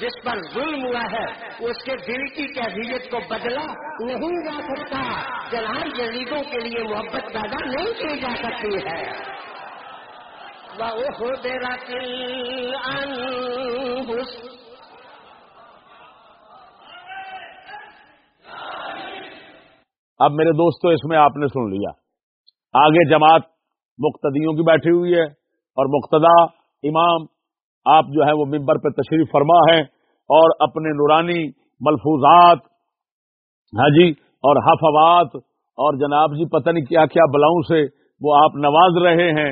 جس پر ظلم ہوا ہے، اس کے دل کی کیفیت کو بدلا نہیں جا سکتا۔ جلان جدیدوں کے لیے محبت پیدا نہیں کی جا سکتی ہے۔ اب میرے دوستو، اس میں آپ نے سن لیا۔ آگے جماعت مقتدیوں کی بیٹھی ہوئی ہے۔ اور مقتدا امام آپ جو ہے وہ ممبر پہ تشریف فرما ہے اور اپنے نورانی ملفوظات ہاں جی اور حفوات، اور جناب جی پتہ نہیں کیا کیا بلاؤں سے وہ آپ نواز رہے ہیں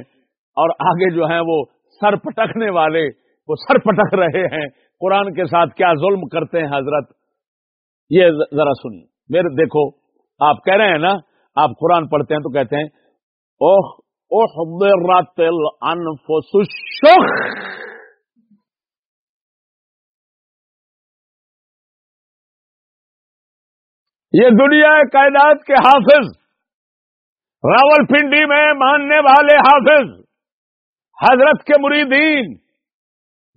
اور آگے جو ہیں وہ سر پٹکنے والے، وہ سر پٹک رہے ہیں۔ قرآن کے ساتھ کیا ظلم کرتے ہیں حضرت؟ یہ ذرا سنیے۔ میرے دیکھو، آپ کہہ رہے ہیں نا، آپ قرآن پڑھتے ہیں تو کہتے ہیں، اوہ احضرت الانفس الشخ. یہ دنیا کائنات کے حافظ راول پنڈی میں ماننے والے حافظ، حضرت کے مریدین،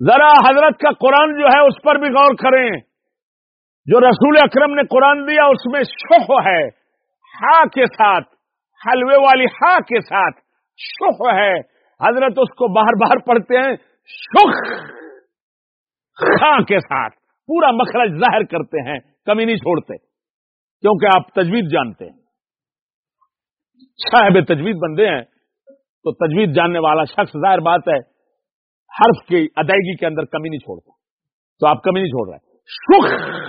ذرا حضرت کا قرآن جو ہے اس پر بھی غور کریں۔ جو رسول اکرم نے قرآن دیا، اس میں شخ ہے، ہا کے ساتھ، حلوے والی ہا کے ساتھ۔ شخ ہے۔ حضرت اس کو باہر باہر پڑھتے ہیں شخ خاں کے ساتھ، پورا مخرج ظاہر کرتے ہیں، کمی نہیں چھوڑتے، کیونکہ آپ تجویز جانتے ہیں۔ صاحب تجویز بندے ہیں، تو تجویز جاننے والا شخص ظاہر بات ہے، حرف کی ادائیگی کے اندر کمی نہیں چھوڑتا۔ تو آپ کمی نہیں چھوڑ رہے۔ سکھ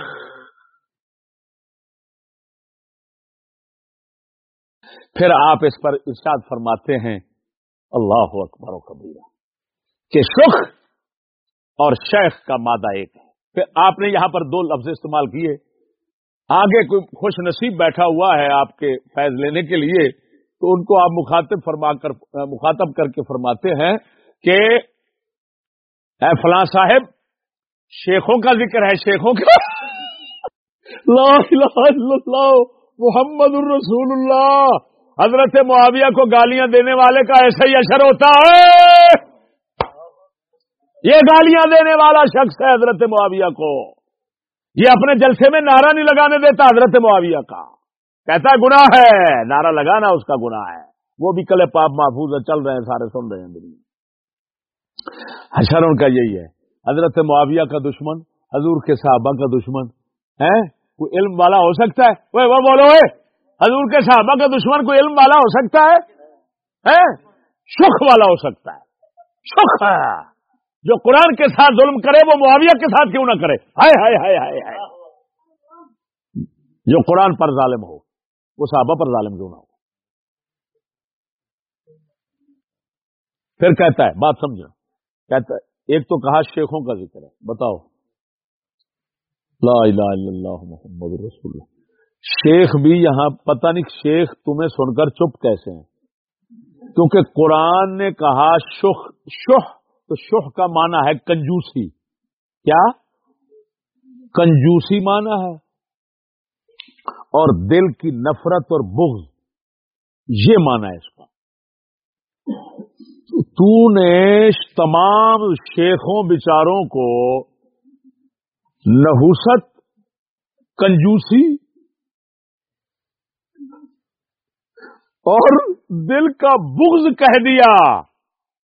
پھر آپ اس پر ارشاد فرماتے ہیں، اللہ اکبر و کبیرہ، کہ سکھ اور شیخ کا مادہ ایک ہے۔ پھر آپ نے یہاں پر دو لفظ استعمال کیے۔ آگے کوئی خوش نصیب بیٹھا ہوا ہے آپ کے فیض لینے کے لیے، تو ان کو آپ مخاطب فرما کر، مخاطب کر کے فرماتے ہیں کہ، اے فلاں صاحب، شیخوں کا ذکر ہے، شیخوں کا لا الہ الا اللہ، محمد الرسول اللہ۔ حضرت معاویہ کو گالیاں دینے والے کا ایسا ہی اثر ہوتا ہے۔ یہ گالیاں دینے والا شخص ہے حضرت معاویہ کو۔ یہ اپنے جلسے میں نعرہ نہیں لگانے دیتا حضرت معاویہ کا۔ کہتا ہے گناہ ہے۔ نعرہ لگانا اس کا گناہ ہے۔ وہ بھی کلے پاپ محفوظ ہے، چل رہے ہیں، سارے سن رہے ہیں دنیا۔ حشر ان کا یہی ہے۔ حضرت معاویہ کا دشمن، حضور کے صحابہ کا دشمن ہے کوئی علم والا ہو سکتا ہے؟ وہ بولو حضور کے صحابہ کا دشمن کوئی علم والا ہو سکتا ہے؟ سکھ والا ہو سکتا ہے۔ سکھ جو قرآن کے ساتھ ظلم کرے، وہ معاویہ کے ساتھ کیوں نہ کرے؟ ہائے ہائے ہائے ہائے ہائے۔ جو قرآن پر ظالم ہو، وہ صحابہ پر ظالم کیوں نہ ہو؟ پھر کہتا ہے، بات سمجھنا۔ کہتا ہے، ایک تو کہا شیخوں کا ذکر ہے، بتاؤ۔ لا الہ الا اللہ محمد رسول اللہ۔ شیخ بھی یہاں پتہ نہیں شیخ تمہیں سن کر چپ کیسے ہیں۔ کیونکہ قرآن نے کہا شخ شخ تو شوہ کا معنی ہے کنجوسی۔ کیا؟ کنجوسی معنی ہے۔ اور دل کی نفرت اور بغض، یہ مانا ہے اس کا۔ تو نے تمام شیخوں بچاروں کو نحوست کنجوسی اور دل کا بغض کہہ دیا۔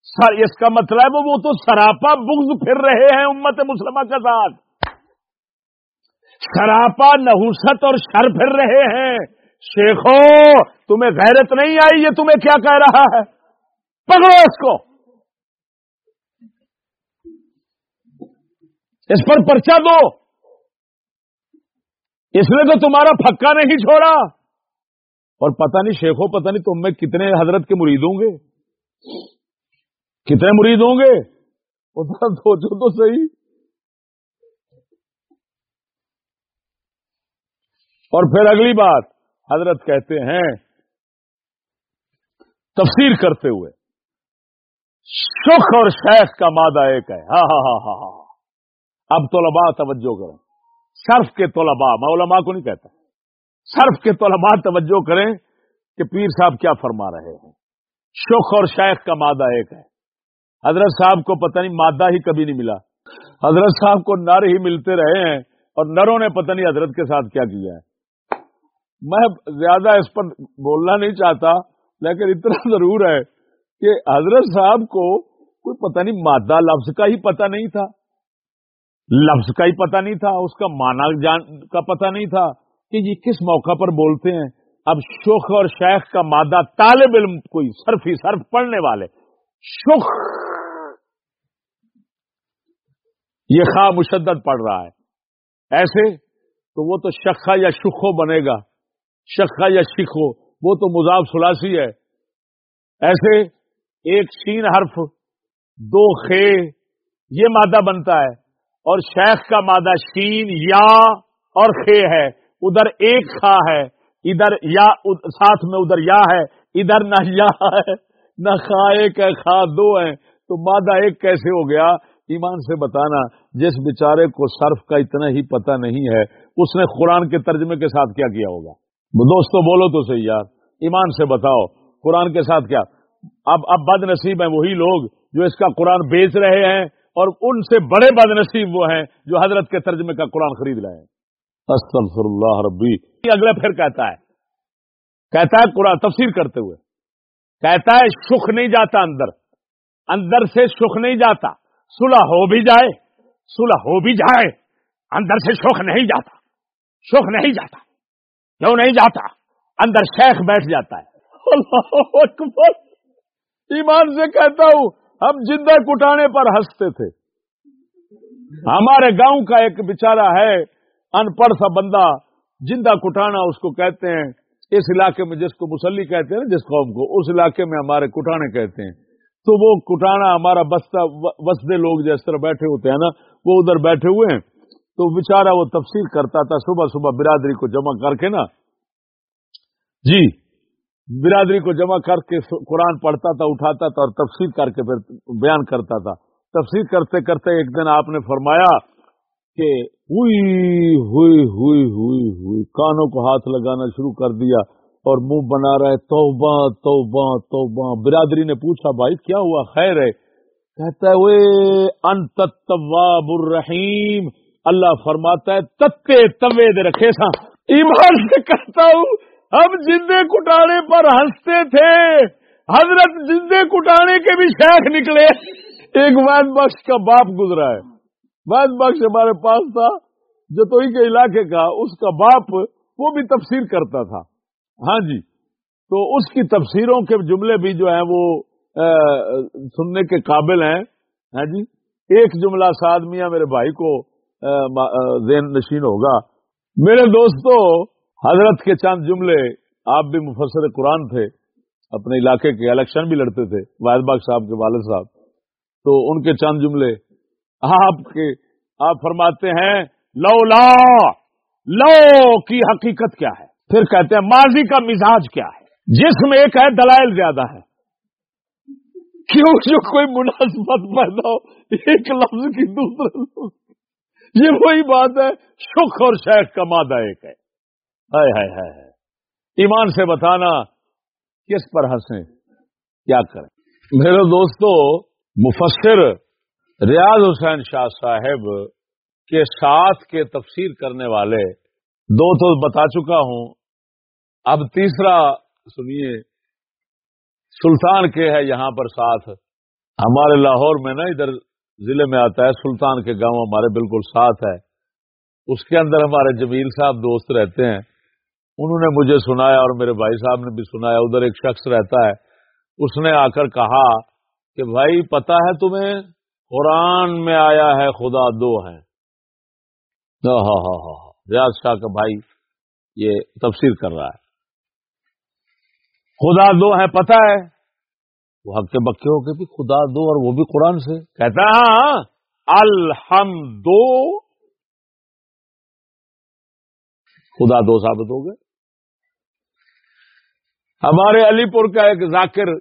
سر، اس کا مطلب وہ تو سراپا بغض پھر رہے ہیں امت مسلمہ کے ساتھ۔ سراپا نحوست اور شر پھر رہے ہیں۔ شیخو، تمہیں غیرت نہیں آئی، یہ تمہیں کیا کہہ رہا ہے؟ پکڑو اس کو۔ اس پر پرچہ دو۔ اس نے تو تمہارا پھکا نہیں چھوڑا۔ اور پتہ نہیں شیخو، پتہ نہیں تم میں کتنے حضرت کے مرید ہوں گے؟ کتنے مرید ہوں گے؟ اتنا سوچو تو صحیح۔ اور پھر اگلی بات، حضرت کہتے ہیں، تفسیر کرتے ہوئے۔ سکھ اور شیخ کا مادہ ایک ہے۔ ہاں ہاں ہاں ہاں ہاں۔ اب طلباء توجہ کریں۔ صرف کے طلباء، میں علماء کو نہیں کہتا۔ صرف کے طلباء توجہ کریں کہ پیر صاحب کیا فرما رہے ہیں۔ شخ اور شیخ کا مادہ ایک ہے۔ حضرت صاحب کو پتہ نہیں مادہ ہی کبھی نہیں ملا۔ حضرت صاحب کو نر ہی ملتے رہے ہیں اور نروں نے پتہ نہیں حضرت کے ساتھ کیا کیا ہے۔ میں زیادہ اس پر بولنا نہیں چاہتا، لیکن اتنا ضرور ہے کہ حضرت صاحب کو کوئی پتہ نہیں مادہ لفظ کا ہی پتہ نہیں تھا۔ لفظ کا ہی پتہ نہیں تھا، اس کا مانا جان کا پتہ نہیں تھا۔ کہ یہ کس موقع پر بولتے ہیں؟ اب شوخ اور شیخ کا مادہ طالب علم کوئی صرف ہی صرف پڑھنے والے۔ شخ یہ خواہ مشدد پڑ رہا ہے۔ ایسے؟ تو وہ تو شخا یا شخو بنے گا۔ شخا یا شکھو وہ تو مذاب سلاسی ہے۔ ایسے؟ ایک شین حرف، دو خے، یہ مادہ بنتا ہے۔ اور شیخ کا مادہ شین یا اور خے ہے۔ ادھر ایک خا ہے، ادھر یا، ساتھ میں ادھر یا ہے، ادھر نہ یا ہے، نہ خا ایک ہے، خا دو ہے تو مادہ ایک کیسے ہو گیا؟ ایمان سے بتانا، جس بیچارے کو صرف کا اتنا ہی پتہ نہیں ہے، اس نے قرآن کے ترجمے کے ساتھ کیا کیا ہوگا؟ دوستو، بولو تو صحیح یار، ایمان سے بتاؤ، قرآن کے ساتھ کیا؟ اب اب بد نصیب ہیں وہی لوگ جو اس کا قرآن بیچ رہے ہیں اور ان سے بڑے بد نصیب وہ ہیں جو حضرت کے ترجمے کا قرآن خرید رہے ہیں۔ استغفر اللہ ربی اگلا پھر کہتا ہے کہتا ہے قرآن تفسیر کرتے ہوئے، کہتا ہے سکھ نہیں جاتا اندر اندر سے سکھ نہیں جاتا، صلح ہو بھی جائے، صلح ہو بھی جائے، اندر سے سکھ نہیں جاتا، سکھ نہیں جاتا، کیوں نہیں جاتا؟ اندر شیخ بیٹھ جاتا ہے۔ اللہ اکبر، ایمان سے کہتا ہوں، ہم جندہ کٹانے پر ہنستے تھے۔ ہمارے گاؤں کا ایک بچارا ہے ان پڑھ سا بندہ جندہ کٹانا اس کو کہتے ہیں، اس علاقے میں جس کو مسلی کہتے ہیں نا، جس قوم کو، اس علاقے میں ہمارے کٹانے کہتے ہیں۔ تو وہ کٹانا ہمارا بستہ، وسدے لوگ جس طرح بیٹھے ہوتے ہیں نا، وہ ادھر بیٹھے ہوئے ہیں۔ تو بےچارا وہ تفسیر کرتا تھا، صبح صبح برادری کو جمع کر کے نا۔ جی برادری کو جمع کر کے قرآن پڑھتا تھا، اٹھاتا تھا اور تفسیر کر کے پھر بیان کرتا تھا۔ تفسیر کرتے کرتے ایک دن آپ نے فرمایا کہ ہوئی ہوئی ہوئی ہوئی ہوئی کانوں کو ہاتھ لگانا شروع کر دیا اور منہ بنا رہے توبہ توبہ توبہ۔ برادری نے پوچھا، بھائی کیا ہوا؟ خیر ہے۔ کہتا ہے وہ انت طواب الرحیم۔ اللہ فرماتا ہے، تتے توے دے رکھے سا ایمان سے کہتا ہوں، ہم جندے کٹانے پر ہنستے تھے۔ حضرت جندے کٹانے کے بھی شیخ نکلے۔ ایک وید بخش کا باپ گزرا ہے۔ وید بخش ہمارے پاس تھا، جو تو کے علاقے کا، اس کا باپ وہ بھی تفسیر کرتا تھا۔ ہاں جی تو اس کی تفسیروں کے جملے بھی جو ہیں وہ سننے کے قابل ہیں۔ ہاں جی ایک جملہ ساتھ میاں میرے بھائی کو ذہن نشین ہوگا۔ میرے دوستوں حضرت کے چاند جملے، آپ بھی مفسر قرآن تھے۔ اپنے علاقے کے الیکشن بھی لڑتے تھے واحد باغ صاحب کے والد صاحب۔ تو ان کے چاند جملے آپ کے آپ فرماتے ہیں لو لا لو کی حقیقت کیا ہے؟ پھر کہتے ہیں، ماضی کا مزاج کیا ہے؟ جس میں ایک ہے، دلائل زیادہ ہے کیوں جو کوئی مناسبت پیدا ہو، ایک لفظ کی دوسرے لفظ یہ وہی بات ہے سکھ اور شیخ کا مادہ ایک ہے۔ ہائے ہائے ہائے۔ ایمان سے بتانا، کس پر ہنسیں؟ کیا کریں؟ میرے دوستو، مفسر ریاض حسین شاہ صاحب کے ساتھ کے تفسیر کرنے والے دو تو بتا چکا ہوں۔ اب تیسرا سنیے، سلطان کے ہے یہاں پر ساتھ۔ ہمارے لاہور میں نا، ادھر ضلع میں آتا ہے، سلطان کے گاؤں ہمارے بالکل ساتھ ہے۔ اس کے اندر ہمارے جمیل صاحب دوست رہتے ہیں۔ انہوں نے مجھے سنایا اور میرے بھائی صاحب نے بھی سنایا۔ ادھر ایک شخص رہتا ہے۔ اس نے آ کر کہا کہ، بھائی پتا ہے تمہیں قرآن میں آیا ہے خدا دو ہے ہاں ہاں ہاں ہاں ریاض شاہ کا بھائی یہ تفسیر کر رہا ہے۔ خدا دو ہے پتا ہے؟ وہ حق کے بکے ہو کے بھی خدا دو اور وہ بھی قرآن سے۔ کہتا ہے ہاں, ہاں۔ الحمد دو خدا دو ثابت ہو گئے۔ ہمارے علی پور کا ایک ذاکر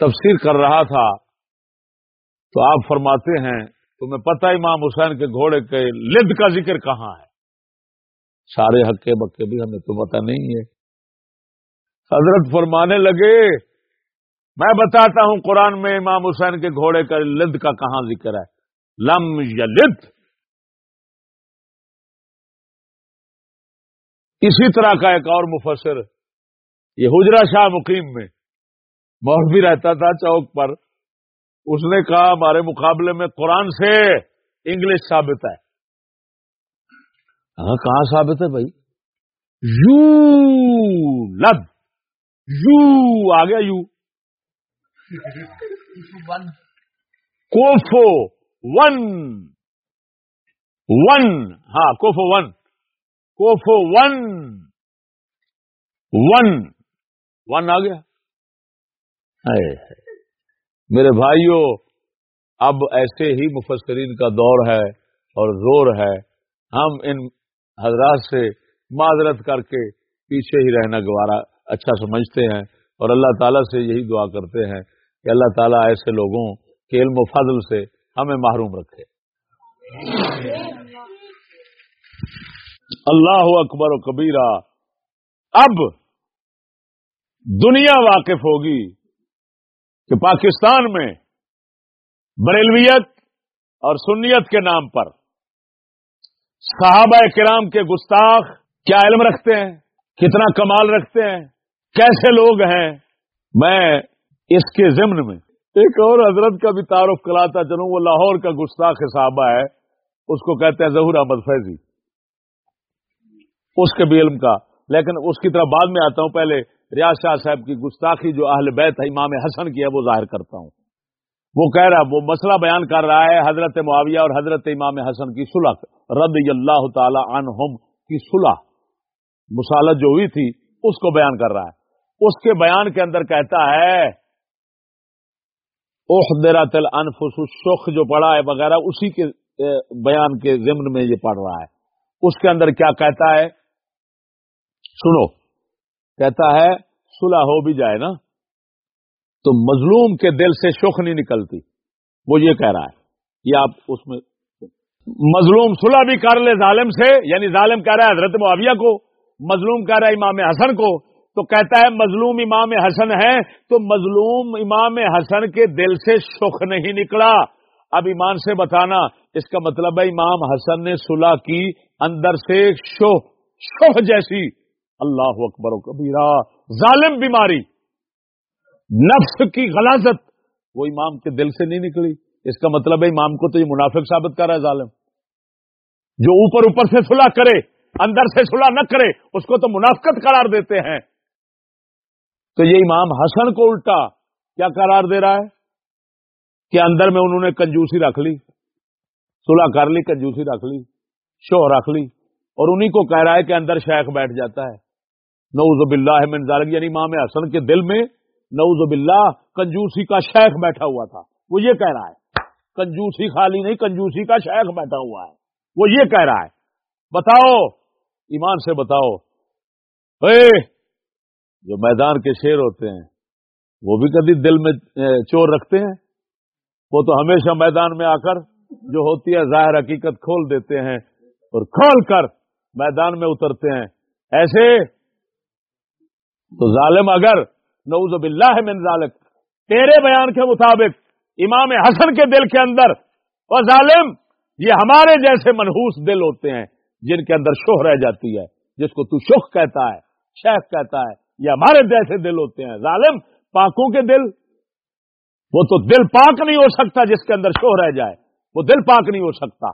تفسیر کر رہا تھا۔ تو آپ فرماتے ہیں، تمہیں پتہ امام حسین کے گھوڑے کے لد کا ذکر کہاں ہے؟ سارے ہکے بکے بھی ہمیں تو پتہ نہیں ہے۔ حضرت فرمانے لگے، میں بتاتا ہوں قرآن میں امام حسین کے گھوڑے کا لد کا کہاں ذکر ہے۔ لم یلد۔ اسی طرح کا ایک اور مفسر، یہ حجرا شاہ مقیم میں بھی رہتا تھا چوک پر۔ اس نے کہا ہمارے مقابلے میں قرآن سے انگلش ثابت ہے۔ ہاں کہاں ثابت ہے بھائی؟ یو لب۔ یو آ گیا یو۔ کوفو ون۔ ون ہاں کوفو ون۔ کوفو ون۔ ون۔ ون آ گیا۔ میرے بھائیوں اب ایسے ہی مفسرین کا دور ہے اور زور ہے۔ ہم ان حضرات سے معذرت کر کے پیچھے ہی رہنا گوارا اچھا سمجھتے ہیں اور اللہ تعالیٰ سے یہی دعا کرتے ہیں کہ اللہ تعالیٰ ایسے لوگوں کے علم و فضل سے ہمیں محروم رکھے۔ اللہ اکبر و کبیرہ، اب دنیا واقف ہوگی۔ کہ پاکستان میں بریلویت اور سنیت کے نام پر صحابہ کرام کے گستاخ کیا علم رکھتے ہیں؟ کتنا کمال رکھتے ہیں؟ کیسے لوگ ہیں؟ میں اس کے ضمن میں ایک اور حضرت کا بھی تعارف کراتا چلوں وہ لاہور کا گستاخ صحابہ ہے، اس کو کہتے ہیں ظہور احمد فیضی، اس کے بھی علم کا، لیکن اس کی طرح بعد میں آتا ہوں، پہلے ریاض شاہ صاحب کی گستاخی جو اہل بیت ہے، امام حسن کی ہے، وہ ظاہر کرتا ہوں۔ وہ کہہ رہا وہ مسئلہ بیان کر رہا ہے حضرت معاویہ اور حضرت امام حسن کی صلح رد اللہ تعالی عنہم کی صلح۔ مسالت جو ہوئی تھی، اس کو بیان کر رہا ہے۔ اس کے بیان کے اندر کہتا ہے احدرت الانفس الشخ جو پڑھا ہے وغیرہ، اسی کے بیان کے ضمن میں یہ پڑھ رہا ہے۔ اس کے اندر کیا کہتا ہے؟ سنو۔ کہتا ہے، صلح ہو بھی جائے نا۔ تو مظلوم کے دل سے شخ نہیں نکلتی۔ وہ یہ کہہ رہا ہے۔ یہ آپ اس میں مظلوم صلح بھی کر لے ظالم سے یعنی ظالم کہہ رہا ہے حضرت معاویہ کو، مظلوم کہہ رہا ہے امام حسن کو۔ تو کہتا ہے، مظلوم امام حسن ہے تو مظلوم امام حسن کے دل سے شخ نہیں نکلا۔ اب ایمان سے بتانا، اس کا مطلب ہے امام حسن نے صلح کی اندر سے شوہ شوہ جیسی اللہ اکبر و کبیرہ، ظالم بیماری، نفس کی غلازت، وہ امام کے دل سے نہیں نکلی۔ اس کا مطلب ہے امام کو تو یہ منافق ثابت کر رہا ہے، ظالم۔ جو اوپر اوپر سے سلا کرے، اندر سے سلا نہ کرے، اس کو تو منافقت قرار دیتے ہیں۔ تو یہ امام حسن کو الٹا کیا قرار دے رہا ہے؟ کہ اندر میں انہوں نے کنجوسی رکھ لی سلح کر لی، کنجوسی رکھ لی، شو رکھ لی، اور انہی کو کہہ رہا ہے کہ اندر شیخ بیٹھ جاتا ہے۔ نعوذ باللہ من ذالک یعنی امام حسن کے دل میں نعوذ باللہ، کنجوسی کا شیخ بیٹھا ہوا تھا۔ وہ یہ کہہ رہا ہے، کنجوسی خالی نہیں، کنجوسی کا شیخ بیٹھا ہوا ہے۔ وہ یہ کہہ رہا ہے، بتاؤ، ایمان سے بتاؤ۔ اے، جو میدان کے شیر ہوتے ہیں، وہ بھی کبھی دل میں چور رکھتے ہیں؟ وہ تو ہمیشہ میدان میں آ کر جو ہوتی ہے، ظاہر حقیقت کھول دیتے ہیں اور کھول کر میدان میں اترتے ہیں۔ ایسے تو ظالم اگر، نعوذ باللہ من ذالک، تیرے بیان کے مطابق امام حسن کے دل کے اندر اور ظالم، یہ ہمارے جیسے منحوس دل ہوتے ہیں، جن کے اندر شوہ رہ جاتی ہے، جس کو تو شوخ کہتا ہے، شیخ کہتا ہے، یہ ہمارے جیسے دل ہوتے ہیں، ظالم پاکوں کے دل، وہ تو دل پاک نہیں ہو سکتا جس کے اندر شوہ رہ جائے، وہ دل پاک نہیں ہو سکتا۔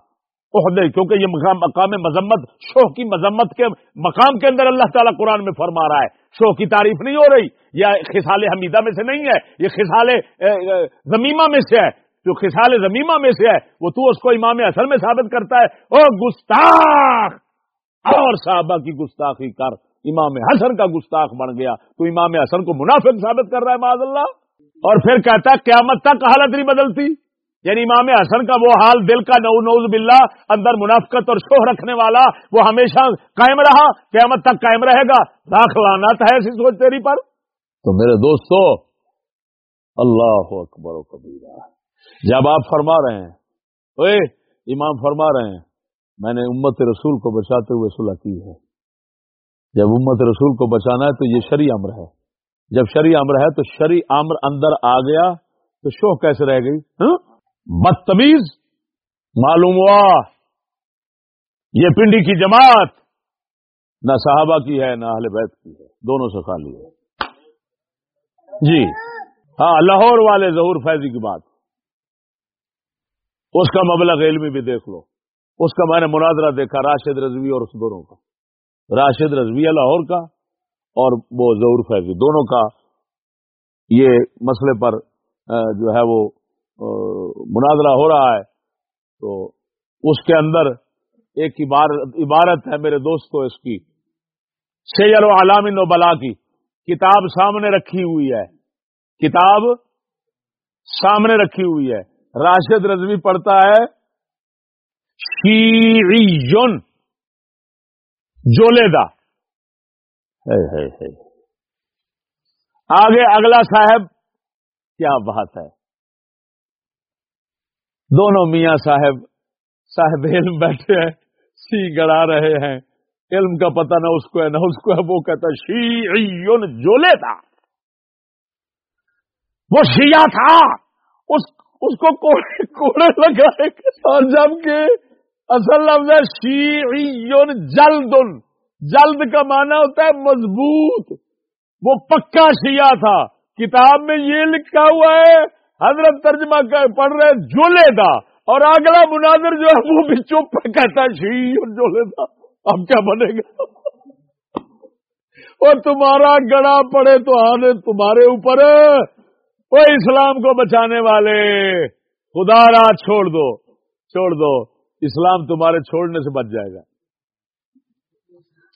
عہدے کیونکہ یہ مقام مقام مذمت، شوہ کی مذمت کے مقام کے اندر اللہ تعالیٰ قرآن میں فرما رہا ہے۔ شوہ کی تعریف نہیں ہو رہی یا خسال حمیدہ میں سے نہیں ہے، یہ خسال زمیمہ میں سے ہے۔ جو خسال زمیمہ میں سے ہے، وہ تو اس کو امام اصل میں ثابت کرتا ہے۔ او گستاخ! اور صحابہ کی گستاخی کر، امام حسن کا گستاخ بن گیا۔ تو امام حسن کو منافق ثابت کر رہا ہے معذ اللہ۔ اور پھر کہتا ہے، قیامت تک حالت نہیں بدلتی۔ یعنی امام حسن کا وہ حال دل کا نو نوز باللہ، اندر منافقت اور شوہ رکھنے والا، وہ ہمیشہ قائم رہا، قیامت تک قائم رہے گا۔ راک لانات ہے ایسی سوچ تیری پر۔ تو میرے دوستو، اللہ اکبر و کبیرہ۔ جب آپ فرما رہے ہیں اے امام فرما رہے ہیں، میں نے امت رسول کو بچاتے ہوئے صلح کی ہے۔ جب امت رسول کو بچانا ہے تو یہ شری امر ہے۔ جب شری امر ہے تو شری امر اندر آ گیا تو شوہ کیسے رہ گئی؟ ہاں؟ بدتمیز، معلوم ہوا، یہ پنڈی کی جماعت نہ صحابہ کی ہے، نہ اہل بیت کی ہے، دونوں سے خالی ہے۔ جی۔ ہاں لاہور والے ظہور فیضی کی بات۔ اس کا مبلغ علمی بھی دیکھ لو۔ اس کا میں نے مناظرہ دیکھا، راشد رضوی اور اس دونوں کا۔ راشد رضوی لاہور کا اور وہ ظہور فیضی، دونوں کا یہ مسئلے پر جو ہے وہ مناظرہ ہو رہا ہے، تو اس کے اندر ایک عبارت عبارت ہے میرے دوستوں اس کی۔ سیر و علام و بلا کی۔ کتاب سامنے رکھی ہوئی ہے۔ کتاب سامنے رکھی ہوئی ہے۔ راشد رضوی پڑھتا ہے۔ شیعیون جولے دا آگے اگلا صاحب، کیا بات ہے۔ دونوں میاں صاحب صاحب علم بیٹھے ہیں، سی گڑا رہے ہیں۔ علم کا پتہ نہ اس کو ہے، نہ اس کو ہے۔ وہ کہتا شیعیون جولے تھا۔ وہ شیعہ تھا۔ اس اس کو کوڑے لگائے اور جبکہ اصل لفظ ہے شیعیون جلدن۔ جلد کا معنی ہوتا ہے مضبوط۔ وہ پکا شیعہ تھا۔ کتاب میں یہ لکھا ہوا ہے حضرت ترجمہ پڑھ رہے جولے دا، اور اگلا مناظر جو ہے وہ بھی چپ کہتا شی، اور جولے دا۔ اب کیا بنے گا؟ اور تمہارا گڑا پڑے تو آنے تمہارے اوپر۔ وہ اسلام کو بچانے والے۔ خدا را چھوڑ دو چھوڑ دو۔ اسلام تمہارے چھوڑنے سے بچ جائے گا۔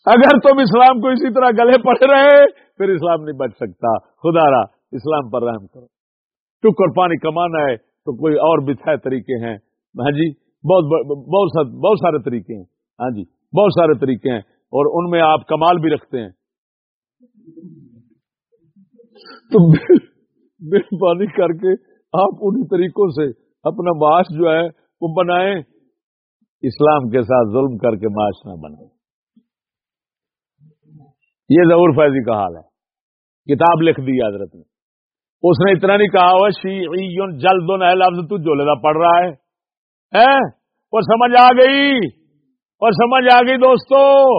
اگر تم اسلام کو اسی طرح گلے پڑے رہے، پھر اسلام نہیں بچ سکتا۔ خدا را، اسلام پر رحم کرو۔ ٹکر پانی کمانا ہے تو کوئی اور بچھائے طریقے ہیں۔ ہاں جی بہت بہت بہت سارے طریقے ہیں۔ ہاں جی بہت سارے طریقے ہیں اور ان میں آپ کمال بھی رکھتے ہیں۔ تو مہربانی کر کے آپ انہیں طریقوں سے اپنا معاش جو ہے وہ بنائیں۔ اسلام کے ساتھ ظلم کر کے معاش نہ بنائیں۔ یہ ضرور فیضی کا حال ہے۔ کتاب لکھ دی حضرت نے۔ اس نے اتنا نہیں کہا وہ شی جلد لفظ تو جو لگا پڑھ رہا ہے۔ وہ سمجھ آ گئی۔ اور سمجھ آ گئی دوستو۔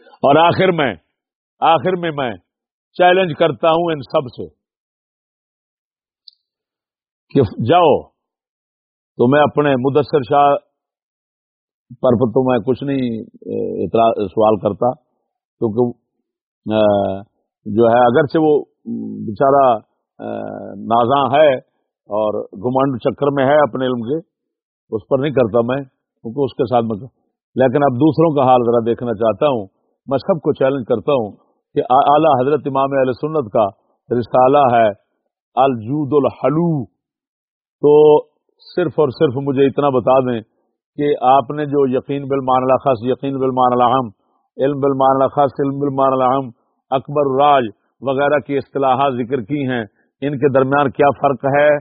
اور آخر میں آخر میں میں چیلنج کرتا ہوں ان سب سے۔ کہ جاؤ، تو میں اپنے مدثر شاہ پر تو میں کچھ نہیں سوال کرتا، کیونکہ جو ہے، اگرچہ وہ بیچارہ نازاں ہے اور گمانڈ چکر میں ہے اپنے علم کے، اس پر نہیں کرتا میں کیونکہ اس کے ساتھ میں لیکن اب دوسروں کا حال ذرا دیکھنا چاہتا ہوں، میں سب کو چیلنج کرتا ہوں کہ اعلیٰ حضرت امام علیہ سنت کا رسالہ ہے الجود الحلو۔ تو صرف اور صرف مجھے اتنا بتا دیں کہ آپ نے جو یقین بالمان الخص یقین بالمان الحم علم بالمان الخص علم بالمان الحم اکبر راج وغیرہ کی اصطلاحات ذکر کی ہیں، ان کے درمیان کیا فرق ہے؟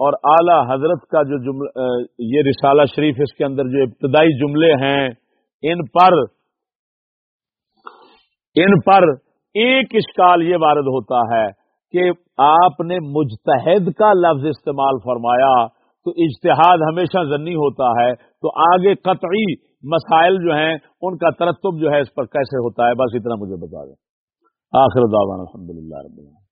اور اعلی حضرت کا جو جملہ یہ رسالہ شریف اس کے اندر جو ابتدائی جملے ہیں، ان پر ان پر ایک اشکال یہ وارد ہوتا ہے کہ آپ نے مجتہد کا لفظ استعمال فرمایا تو اجتہاد ہمیشہ ضنی ہوتا ہے، تو آگے قطعی مسائل جو ہیں، ان کا ترتب جو ہے اس پر کیسے ہوتا ہے؟ بس اتنا مجھے بتا دیں۔ آخر الحمد للہ رب اللہ